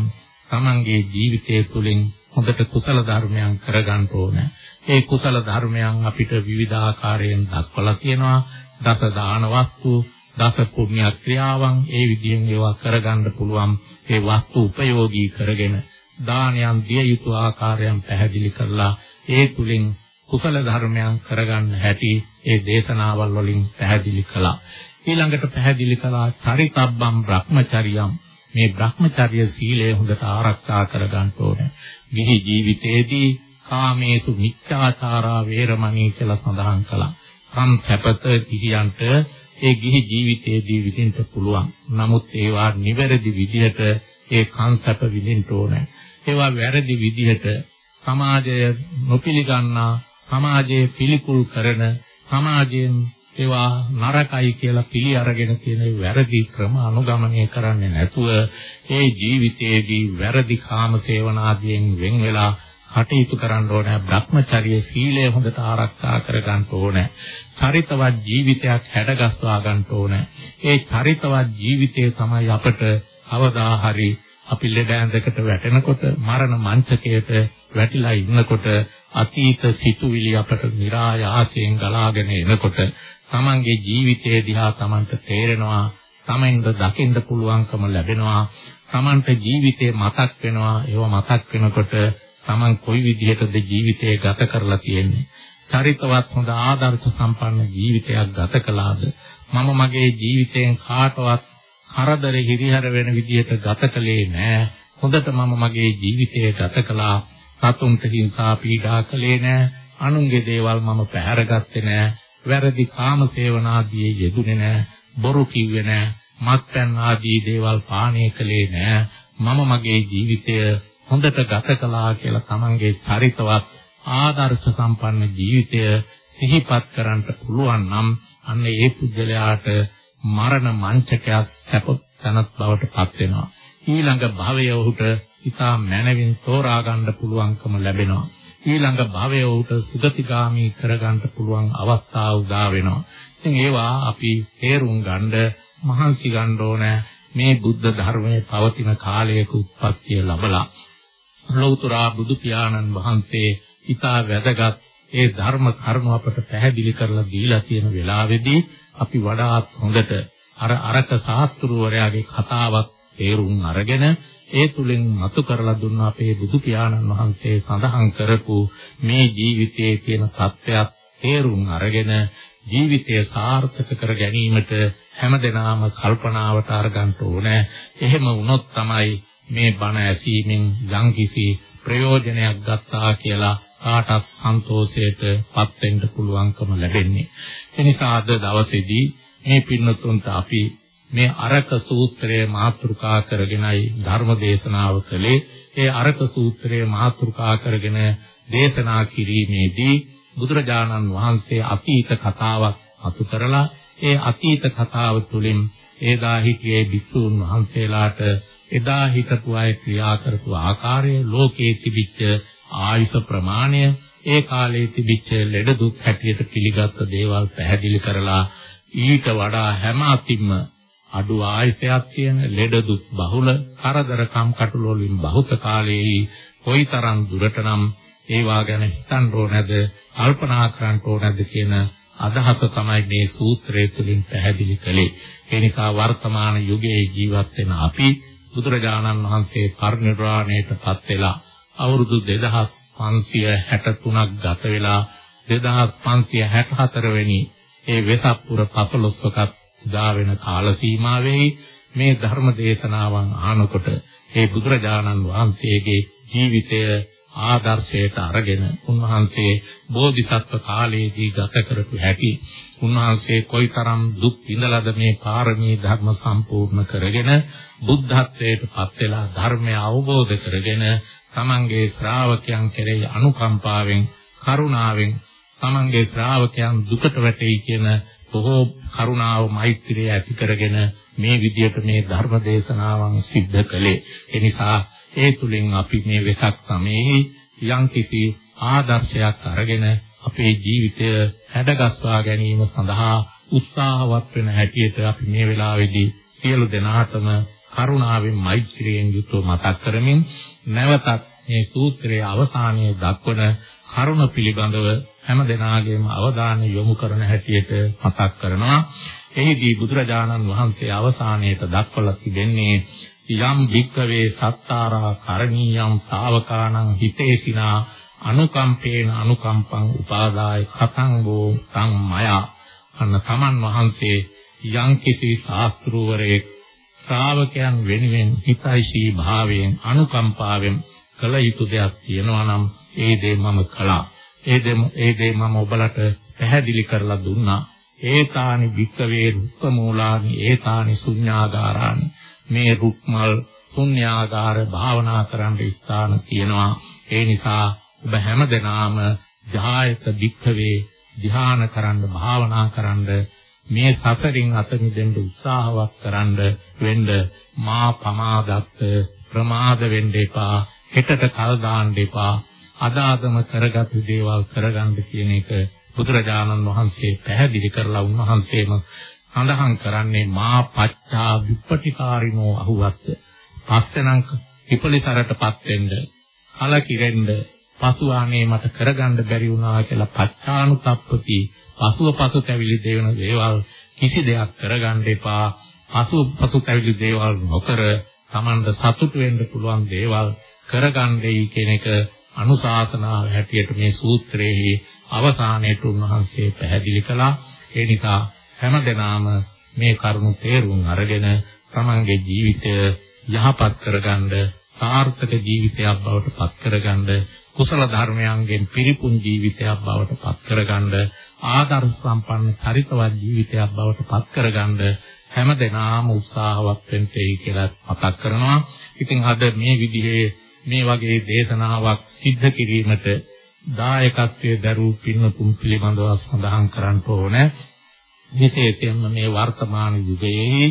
Speaker 2: තමන්ගේ ජීවිතය තුළින් හොඳට කුසල ධර්මයන් කරගන්න ඕන. ඒ කුසල ධර්මයන් අපිට විවිධාකාරයෙන් දක්වලා තියෙනවා. දස දාන වස්තු, දස පුණ්‍ය ක්‍රියාවන් ඒ විදිහෙන් ඒවා කරගන්න පුළුවන්. ඒ වස්තු උපයෝගී කරගෙන දානයන් දිය යුතු ආකාරයන් පැහැදිලි කරලා ඒ තුලින් කුසල ධර්මයන් කරගන්න හැටි ඒ දේශනාවල් වලින් පැහැදිලි කළා. ඊළඟට පැහැදිලි කළා චරිතබ්බම් Brahmacharyaම් මේ Brahmacharya සීලය හොඳට ආරක්ෂා කරගන්න ඕනේ. ගිහි ජීවිතයේදී කාමේසු මිච්ඡාචාරා වේරමණී කියලා සඳහන් කළා. කම් සැපත ගිහියන්ට ඒ ගිහි ජීවිතයේදී විඳින්න පුළුවන්. නමුත් ඒවා නිවැරදි විදිහට ඒ කම් සැප විඳින්න ඕනේ. ඒවා වැරදි විදිහට සමාජය නොපිළිගන්නා සමාජයේ පිළිකුල් කරන සමාජයෙන් ඒවා නරකයි කියලා පිළි අරගෙන තියෙන වැරදි ක්‍රම අනුගමනය කරන්නේ නැතුව ඒ ජීවිතයේදී වැරදි කාම සේවනාදියෙන් වෙන් වෙලා කටයුතු කරන්න ඕනේ. Brahmacharya සීලය හොඳට ආරක්ෂා කර ගන්න ඕනේ. චරිතවත් ජීවිතයක් හැඩගස්වා ගන්න ඕනේ. ඒ චරිතවත් ජීවිතය තමයි අපට කවදා හරි අපි ලෙඩ ඇඳකට වැටෙනකොට මරණ මංචකයට වැටිලා ඉන්නකොට අතීත සිතුවිලි අපට નિરાයාසයෙන් ගලාගෙන එනකොට තමන්ගේ ජීවිතය දිහා තමන්ට තේරෙනවා තමෙන්ද දකින්න පුළුවන්කම ලැබෙනවා තමන්ට ජීවිතේ මතක් වෙනවා. ඒව මතක් වෙනකොට තමන් කොයි විදිහටද ජීවිතය ගත කරලා තියෙන්නේ චරිතවත් හොඳ ආදර්ශ සම්පන්න ජීවිතයක් ගත කළාද මම මගේ ජීවිතයෙන් කාටවත් කරදර හිරිහැර වෙන විදිහට ගත කළේ නෑ හොඳට මම මගේ ජීවිතය ගත කළා සතුන්ට හිංසා පීඩා කළේ නැහැ. අනුන්ගේ දේවල් මම පැහැරගත්තේ නැහැ. වැරදි කාම සේවනාදී යෙදුනේ නැහැ. බොරු කිව්වේ නැහැ. මත්පැන් ආදී දේවල් පානය කළේ නැහැ. මම මගේ ජීවිතය හොඳට ගත කළා කියලා තමන්ගේ චරිතවත් ආදර්ශ සම්පන්න ජීවිතය සිහිපත් කරන්න පුළුවන් නම් අන්න ඒ පුජ්‍යලයාට මරණ මංචකයක් සැප තනත් බවට පත් වෙනවා. ඊළඟ භවය ඔහුට ඉතා මනවින් තෝරා ගන්න පුළුවන්කම ලැබෙනවා. ඊළඟ භවයේ උට සුගතිගාමි කරගන්න පුළුවන් අවස්ථා උදා වෙනවා. ඉතින් ඒවා අපි තේරුම් ගන්න මහන්සි ගන්න ඕන මේ බුද්ධ ධර්මයේ පවතින කාලයක උත්පත්තිය ලැබලා ලෞතර බුදු පියාණන් වහන්සේ ඊටා වැදගත් ඒ ධර්ම කරුණ අපට පැහැදිලි කරලා දීලා තියෙන වෙලාවේදී අපි වඩාත් හොඳට අර අරක සාස්ත්‍රූවරයාගේ කතාවක් තේරුම් අරගෙන ඒ තුලින් මතු කරලා දුන්න අපේ බුදු පියාණන් වහන්සේ සඳහන් කරපු මේ ජීවිතයේ තියෙන සත්‍යයක් තේරුම් අරගෙන ජීවිතය සාර්ථක කර ගැනීමට හැමදෙනාම කල්පනාවට අරගන්න ඕනේ. එහෙම වුණොත් තමයි මේ බණ ඇසීමෙන් යම්කිසි ප්‍රයෝජනයක් ගත්තා කියලා කාටත් සන්තෝෂයට පත් වෙන්න පුළුවන්කම ලැබෙන්නේ. එනිසා අද දවසේදී මේ පින්නතුන්ට අපි මේ අරක සූත්‍රය මාතෘකා කරගෙනයි ධර්ම දේශනාව කළේ. ඒ අරක සූත්‍රය මාතෘකා කරගෙන දේශනා කිරීමේදී බුදුරජාණන් වහන්සේ අතීත කතාවක් අතු කරලා ඒ අතීත කතාව තුළින් එදා හිටියේ භික්ෂුන් වහන්සේලාට එදා හිටපු අය ක්‍රියා කරපු ආකාරය ලෝකයේ තිබිච්ච ආයුෂ ප්‍රමාණය ඒ කාලේ තිබිච්ච ලෙඩ දුක් හැටියට පිළිගත් දේවල් පැහැදිලි කරලා ඊට වඩා හැම අතින්ම අඩු ආයසයක් තියෙන ලෙඩ දුක් බහුල කරදරකම් කටළු වලින් බහුත කාලයේ කොයිතරම් දුරටනම් ඒවා ගැන හිතන්න ඕනද කල්පනා කරන්න ඕනද කියන අදහස තමයි මේ සූත්‍රය තුළින් පැහැදිලි කළේ. ඒ නිසා වර්තමාන යුගයේ ජීවත් වෙන අපි බුදුරජාණන් වහන්සේ පරිනිර්වාණයටපත් වෙලා අවුරුදු 2563ක් ගත වෙලා 2564 වෙනි ඒ වෙසක් පුර 15ක උදා වෙන කාල සීමාවෙහි මේ ධර්ම දේශනාවන් ආනකොට ඒ බුදුරජාණන් වහන්සේගේ ජීවිතය ආදර්ශයට අරගෙන උන්වහන්සේ බෝධිසත්ව කාලයේදී ගත කරපු හැටි උන්වහන්සේ කොයිතරම් දුක් විඳලාද මේ පාරමී ධර්ම සම්පූර්ණ කරගෙන බුද්ධත්වයට පත් වෙලා ධර්මය අවබෝධ කරගෙන තමන්ගේ ශ්‍රාවකයන් කෙරෙහි අනුකම්පාවෙන් කරුණාවෙන් තමන්ගේ ශ්‍රාවකයන් දුකට වැටෙයි කියන බොහෝ කරුණාව මෛත්‍රිය ඇති කරගෙන මේ විදියට මේ ධර්ම දේශනාවන් සිද්ධ කළේ. එනිසා ඒ තුලින් අපි මේ වෙසක් සමයේ යම්කිසි ආදර්ශයක් අරගෙන අපේ ජීවිතය හැඩගස්වා ගැනීම සඳහා උත්සාහවත් වෙන හැටියට අපි මේ වෙලාවේදී සියලු දෙනාටම කරුණාවෙන් මෛත්‍රියෙන් යුතුව මතක් කරමින් නැවතත් මේ සූත්‍රයේ අවසානයේ දක්වන කරුණ පිළිබඳව හැම දෙනාගේම අවධානය යොමු කරන හැටියට මතක් කරනවා. එහිදී බුදුරජාණන් වහන්සේ අවසානයේට දක්වලා තිබෙන්නේ යම් භික්කවේ සත්තාරා කරණීයම් ශාවකානං හිතේසිනා අනුකම්පේන අනුකම්පං උපාදාය කතංගෝ තං මයා අන්න තමන් වහන්සේ යම් කිසි ශාස්ත්‍රූවරයෙක් ශ්‍රාවකයන් වෙනුවෙන් හිතයිශී භාවයෙන් අනුකම්පාවෙන් කළ යුතු දෙයක් තියෙනවා නම් ඒ දේ මම කළා. ඒ දේ ඒ දේ මම ඔබලට පැහැදිලි කරලා දුන්නා. ඒතානි වික්කවේ රුක්කමූලානි ඒතානි ශුඤ්ඤාගාරානි මේ රුක්මල් ශුඤ්ඤාගාර භාවනා කරන්න ස්ථාන තියෙනවා. ඒ නිසා ඔබ හැමදෙනාම ජායත වික්කවේ ධ්‍යාන කරන්න භාවනා කරන්න මේ සසරින් අත මිදෙන්න උත්සාහවත් කරන්න වෙන්න මා පමාදත්ත ප්‍රමාද වෙන්න එපා හෙටට කල් දාන්න එපා අදාදම කරගත් දේවල් කරගන්න කියන එක බුදුරජාණන් වහන්සේ පැහැදිලි කරලා උන්වහන්සේම සඳහන් කරන්නේ මා පච්චා විපටිකාරිනෝ අහුවත් පස්සෙනම් කිපලිසරටපත් වෙන්න කලකිරෙන්න පසුවානේ මට කරගන්න බැරි වුණා කියලා පච්චානුතප්පති පසුව පසු කැවිලි දෙවන දේවල් කිසි දෙයක් කරගන්න එපා පසු පසු කැවිලි දේවල් නොකර Tamanda සතුට වෙන්න පුළුවන් දේවල් කරගන්නයි කියන එක අනුශාසනාව හැටියට මේ සූත්‍රයේ අවසානයේ උන්වහන්සේ පැහැදිලි කළා. ඒ නිසා හැමදෙනාම මේ කරුණු තේරුම් අරගෙන තමන්ගේ ජීවිතය යහපත් කරගන්න සාර්ථක ජීවිතයක් බවට පත් කරගන්න කුසල ධර්මයන්ගෙන් පිරිපුන් ජීවිතයක් බවට පත් කරගන්න ආදර්ශ සම්පන්න චරිතවත් ජීවිතයක් බවට පත් කරගන්න හැම දිනාම උත්සාහවත් වෙන්නයි කියලා මතක් කරනවා. ඉතින් අද මේ විදිහේ මේ වගේ දේශනාවක් සිද්ධ කිරීමට දායකත්වයේ දරූ පින්නතුන් පිළිබඳව සඳහන් කරන්න ඕනේ. විශේෂයෙන්ම මේ වර්තමාන යුගයේ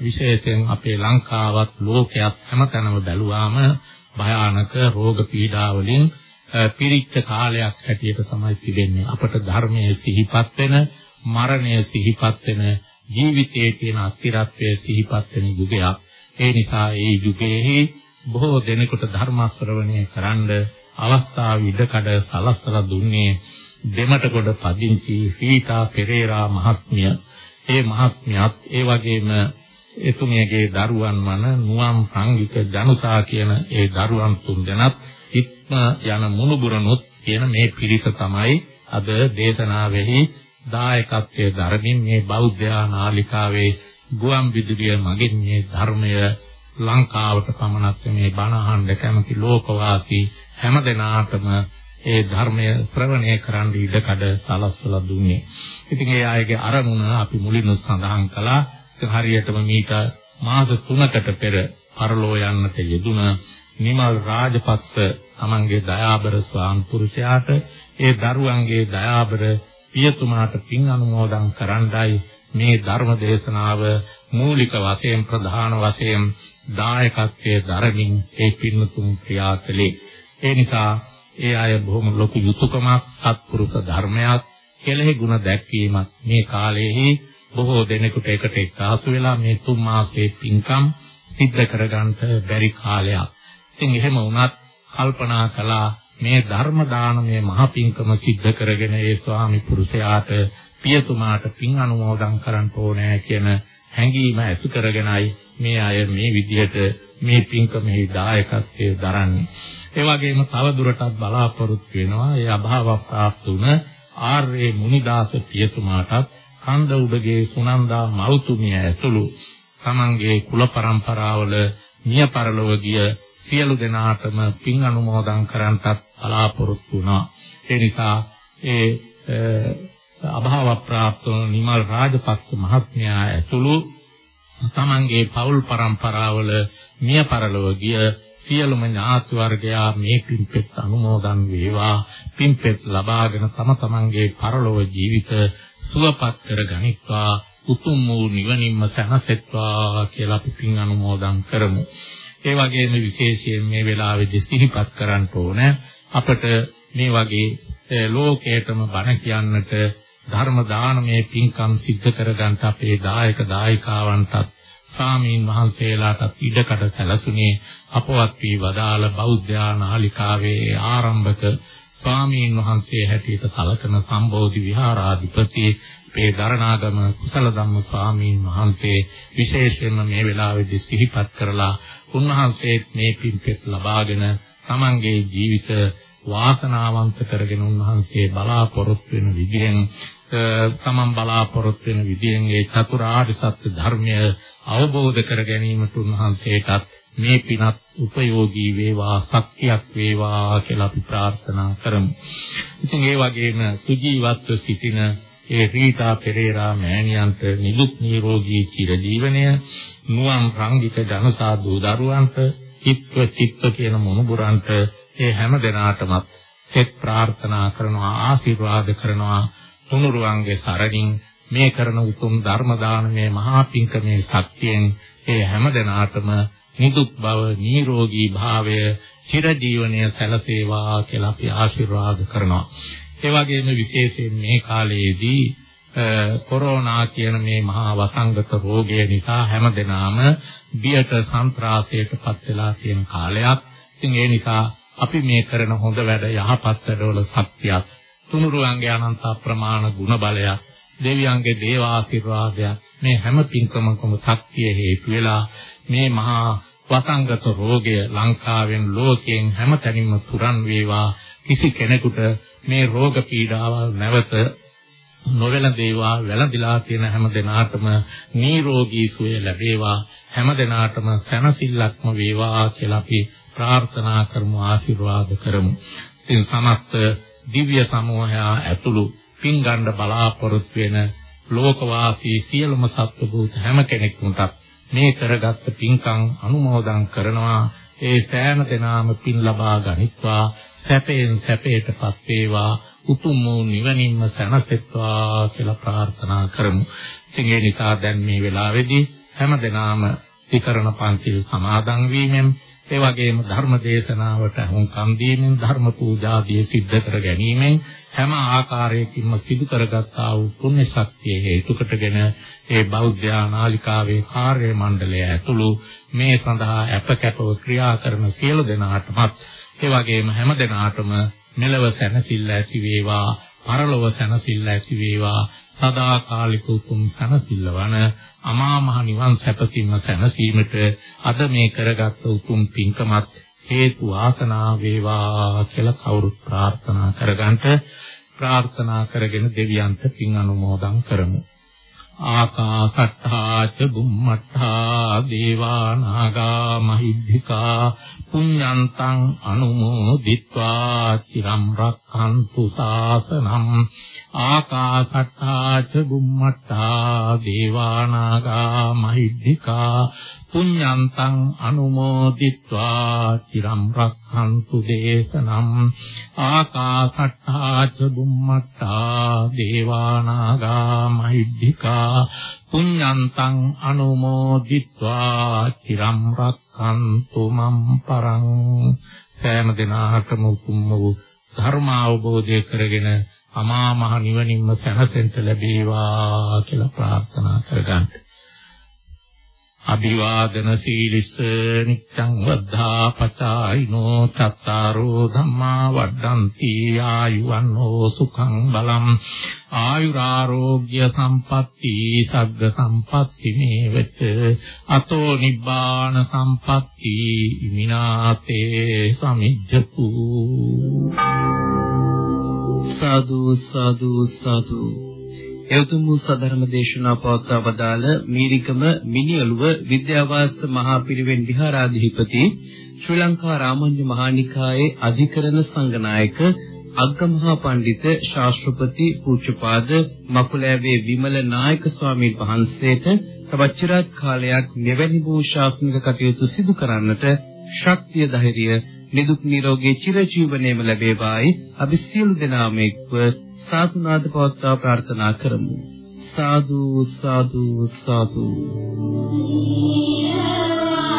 Speaker 2: විශේෂයෙන් අපේ ලංකාවත් ලෝකයක් හැමතැනම බැලුවාම භයානක රෝග පීඩා වලින් පිරිච්ච කාලයක් හැටියට තමයි තිබෙන්නේ. අපට ධර්මයේ සිහිපත් වෙන, මරණය සිහිපත් වෙන ජීවිතයේ තියෙන අස්තිරත්වය සිහිපත් වෙන යුගයක්. ඒ නිසා ඒ යුගයේ බොහෝ දෙනෙකුට ධර්ම ශ්‍රවණය කරන්න අවස්ථාව ඉඩකඩ සලස්සලා දුන්නේ දෙමටගොඩ පදිංචි සීතා පෙරේරා මහත්මිය. ඒ මහත්මියත් ඒ වගේම එතුමියගේ දරුවන් වන නුවම් සංගීත ජනුසා කියන ඒ දරුවන් තුන්දෙනාත් ඉක්ම යන මුණුබුරනොත් කියන මේ පිරිස තමයි අද දේශනාවෙහි දායකත්වයේ දරමින් මේ බෞද්ධ නාලිකාවේ ගුවන් විදුලිය මගින් මේ ධර්මය ලංකාවට පමණක් මේ බණ අහන්න කැමති ලෝකවාසී හැම දෙනාටම ඒ ධර්මය ශ්‍රවණය කරන්න ඉඩකඩ සලස්වලා දුන්නේ. ඉතින් ඒ අයගේ අරමුණ අපි මුලින්ම සඳහන් කළා. හරියටම මීට මාස 3කට පෙර පරලෝ යන්නට යෙදුන නිමල් රාජපක්ෂ තමන්ගේ දයාබර ස්වාමි පුරුෂයාට ඒ දරුවන්ගේ දයාබර පියතුමාට පින් අනුමෝදන් කරන්නයි මේ ධර්ම දේශනාව මූලික වශයෙන් ප්‍රධාන වශයෙන් දායකත්වයේ දරමින් ඒ පින්තුන් ක්‍රියා කළේ. ඒ නිසා ඒ අය බොහොම ලොකු යුතුයකමක් සත්පුරුෂ ධර්මයක් කෙලෙහි ගුණ දැක්වීමක් මේ කාලයේහි බොහෝ දෙනෙකුට එකට එක්කාසු වෙලා මේ තුන් මාසයේ පින්කම් සිද්ධ කරගන්නට බැරි කාලයක්. ඉතින් එහෙම වුණත් කල්පනා කළා මේ ධර්ම දානමය මහ පින්කම සිද්ධ කරගෙන ඒ ස්වාමි පුරුෂයාට පියතුමාට පින් අනුමෝදන් කරන්න ඕනේ කියන හැඟීම ඇති කරගෙනයි මේ අය මේ විදිහට මේ පින්කමෙහි දායකත්වයේ දරන්නේ. ඒ වගේම තව දුරටත් බලාපොරොත්තු වෙනවා ඒ අභාවප්‍රාප්ත වුණ ආර්ය මුනිදාස පියතුමාටත් කන්ද උඩගේ සුනන්දා මෞතුමිය ඇතුළු තමන්ගේ කුල પરම්පරාවල මිය පරලොව ගිය සියලු දෙනාටම පින් අනුමෝදන් කරන්ටත් බලාපොරොත්තු වුණා. ඒ නිසා ඒ අභාව ප්‍රාප්ත නිමල් රාජපක්ෂ මහත්මයා ඇතුළු තමන්ගේ පවුල් પરම්පරාවල මිය පරලොව ගිය සියලුම ඥාති වර්ගයා මේ පින්පෙත් අනුමෝදන් වේවා. පින්පෙත් ලබාගෙන තම තමන්ගේ පරලොව ජීවිත සුවපත් කර ගනිත්වා උතුම් වූ නිවනින්ම සැනසෙත්වා කියලා අපි පින් අනුමෝදන් කරමු. ඒ වගේම විශේෂයෙන් මේ වෙලාවේදී සිහිපත් කරන්න ඕන. අපට මේ වගේ ලෝකයටම බණ කියන්නට ධර්ම දානමය පින්කම් සිද්ධ කරගන්න අපේ දායක දායිකාවන්ටත් සාමීන් වහන්සේලාටත් ඉඩකඩ සැලසුනේ අපවත් වී වදාළ බෞද්ධ නාලිකාවේ ආරම්භක ස්වාමීන් වහන්සේ හැටියට සලකන සම්බෝධි විහාරාධිපති මේ දරණාගම කුසල ධම්ම ස්වාමීන් වහන්සේ විශේෂයෙන්ම මේ වෙලාවේදී සිහිපත් කරලා උන්වහන්සේ මේ පින්පෙත් ලබාගෙන තමන්ගේ ජීවිත වාසනාවන්ත කරගෙන උන්වහන්සේ බලාපොරොත්තු වෙන විදිහෙන් තමන් බලාපොරොත්තු වෙන විදිහෙන් ඒ චතුරාර්ය සත්‍ය ධර්මය අවබෝධ කර ගැනීමට උන්වහන්සේටත් මේ පිනත් උපයෝගී වේවා ශක්තියක් වේවා කියලා අපි ප්‍රාර්ථනා කරමු. ඉතින් ඒ වගේම සුජීවත්ව සිටින ඒ රීතා පෙරේරා මෑණියන්ට නිදුක් නිරෝගී චිරජීවනය නුවන් රංගික ජනසාදු දරුවන්ට චිත්ත චිත්ත කියන මොනුබුරන්ට ඒ හැම දෙනාටමත් සෙත් ප්‍රාර්ථනා කරනවා ආශිර්වාද කරනවා තුනුරුවන්ගේ සරණින් මේ කරන උතුම් ධර්ම දානමේ මහා පිංකමේ ශක්තියෙන් ඒ හැම දෙනාටම නිදුක් බව නිරෝගී භාවය චිරජීවනය සැලසේවා කියලා අපි ආශිර්වාද කරනවා. ඒ වගේම විශේෂයෙන් මේ කාලයේදී කොරෝනා කියන මේ මහා වසංගත රෝගය නිසා හැමදෙනාම බියට සන්ත්‍රාසයටපත් වෙලා තියෙන කාලයක්. ඉතින් ඒ නිසා අපි මේ කරන හොඳ වැඩ යහපත් වැඩවල ශක්තියක් තුනුරුවන්ගේ අනන්ත ප්‍රමාණ ගුණ බලයක් දෙවියන්ගේ දේව ආශිර්වාදයක් මේ හැම පින්කමකම ශක්තිය හේතු වෙලා මේ මහා වසංගත රෝගය ලංකාවෙන් ලෝකයෙන් හැමතැනින්ම පුරන් වේවා කිසි කෙනෙකුට මේ රෝග පීඩාවල් නැවත නොවැළඳේවා වැළඳිලා තියෙන හැම දිනාටම නිරෝගී සුවය ලැබේවා හැම දිනාටම සැනසෙල්ලක්ම වේවා කියලා අපි ප්‍රාර්ථනා කරමු ආශිර්වාද කරමු. ඉතින් සමස්ත දිව්‍ය සමූහයා ඇතුළු පින් ගන්න බලාපොරොත්තු වෙන ලෝකවාසී සියලුම සත්ව භූත හැම කෙනෙකුටත් මේ කරගත් පින්කම් අනුමෝදන් කරනවා. ඒ සෑම දෙනාම පින් ලබා ගනිත්වා. සැපයෙන් සැපයටපත් වේවා. උතුම් වූ නිවනින්ම සැනසෙත්වා කියලා ප්‍රාර්ථනා කරමු. ඉතින් ඒ නිසා දැන් මේ වෙලාවේදී හැම දෙනාම විකරණ පංචිල් සමාදන් වීමෙන් ඒ වගේම ධර්ම දේශනාවට හුම්කම් දීමෙන් ධර්ම පූජාදී සිද්ධ කර ගැනීමෙන් හැම ආකාරයකින්ම සිදු කරගත්තා වූ පුණ්‍ය ශක්තිය හේතු කොටගෙන ඒ බෞද්ධ නාලිකාවේ කාර්ය මණ්ඩලය ඇතුළු මේ සඳහා අපකැපව ක්‍රියා කරන සියලු දෙනාටමත් ඒ වගේම හැම දෙනාටම මෙලව සැනසෙල්ල ඇති වේවා පරලොව සැනසෙල්ල ඇති වේවා. සදාකාලික උතුම් සැනසෙල්ල වන අමා මහ නිවන් සැපසින්ම සැනසීමට අද මේ කරගත් උතුම් පින්කමත් හේතු වාසනා වේවා කියලා කවුරුත් ප්‍රාර්ථනා කරගන්නට ප්‍රාර්ථනා කරගෙන දෙවියන්ට පින් අනුමෝදන් කරමු. ආකාසට්ඨා ච බුම්මට්ඨා දේවා නාග මහිද්దికා පුඤ්ඤන්තං අනුමෝදිත්වා চিරම් රක්ඛන්තු සාසනං ආකාශට්ටා ච බුම්මට්ටා දේවානාගා මහිද්దికා පුඤ්ඤන්තං අනුමෝදිත්වා চিරම් රක්ඛන්තු දේශනම් ආකාශට්ටා ච බුම්මට්ටා දේවානාගා මහිද්దికා පුඤ්ඤන්තං අනුමෝදිත්වා චිරම් රක්ඛන්තු මම් පරං සෑම දිනාකම උතුම් වූ ධර්ම අවබෝධය කරගෙන අමා මහ නිවනින්ම සැනසෙන්න ලැබේවා කියලා ප්‍රාර්ථනා කරගන්න. අභිවාදන සීලිස නිච්ඡං වද්ධා පචායිනෝ චත්තාරෝ ධම්මා වඩ්ඩಂತಿ ආයුවන්නෝ සුඛං බලං ආයුරාෝග්‍ය සම්පatti සග්ග සම්පatti මේවච අතෝ නිබ්බාන සම්පatti ඉමිනාතේ සමිජ්ජතු
Speaker 1: සාදු සාදු සාදු. එවතුම් වූ සදර්ම දේශනා පවත්වා වදාළ මීරිකම මිනිඔළුව විද්‍යාවාස මහා පිරිවෙන් විහාරාධිපති ශ්‍රී ලංකා රාමඤ්ඤ මහානිකායේ අධිකරණ සංඝනායක අග්ගමහා පඬිත ශාස්ත්‍රපති පූජ්‍යපාද මකුලෑවේ විමල නායක ස්වාමීන් වහන්සේට තවත් চিරාත් කාලයක් මෙවැනි වූ ශාසනික කටයුතු සිදු කරන්නට ශක්තිය ධෛර්යය නිදුක් නිරෝගී චිරජීවනයේම ලැබේවායි. අපි සියලු දෙනාම එක්ව සාතුනාද පවත්වා ප්‍රාර්ථනා කරමු සාදු සාදු සාදු Yeah.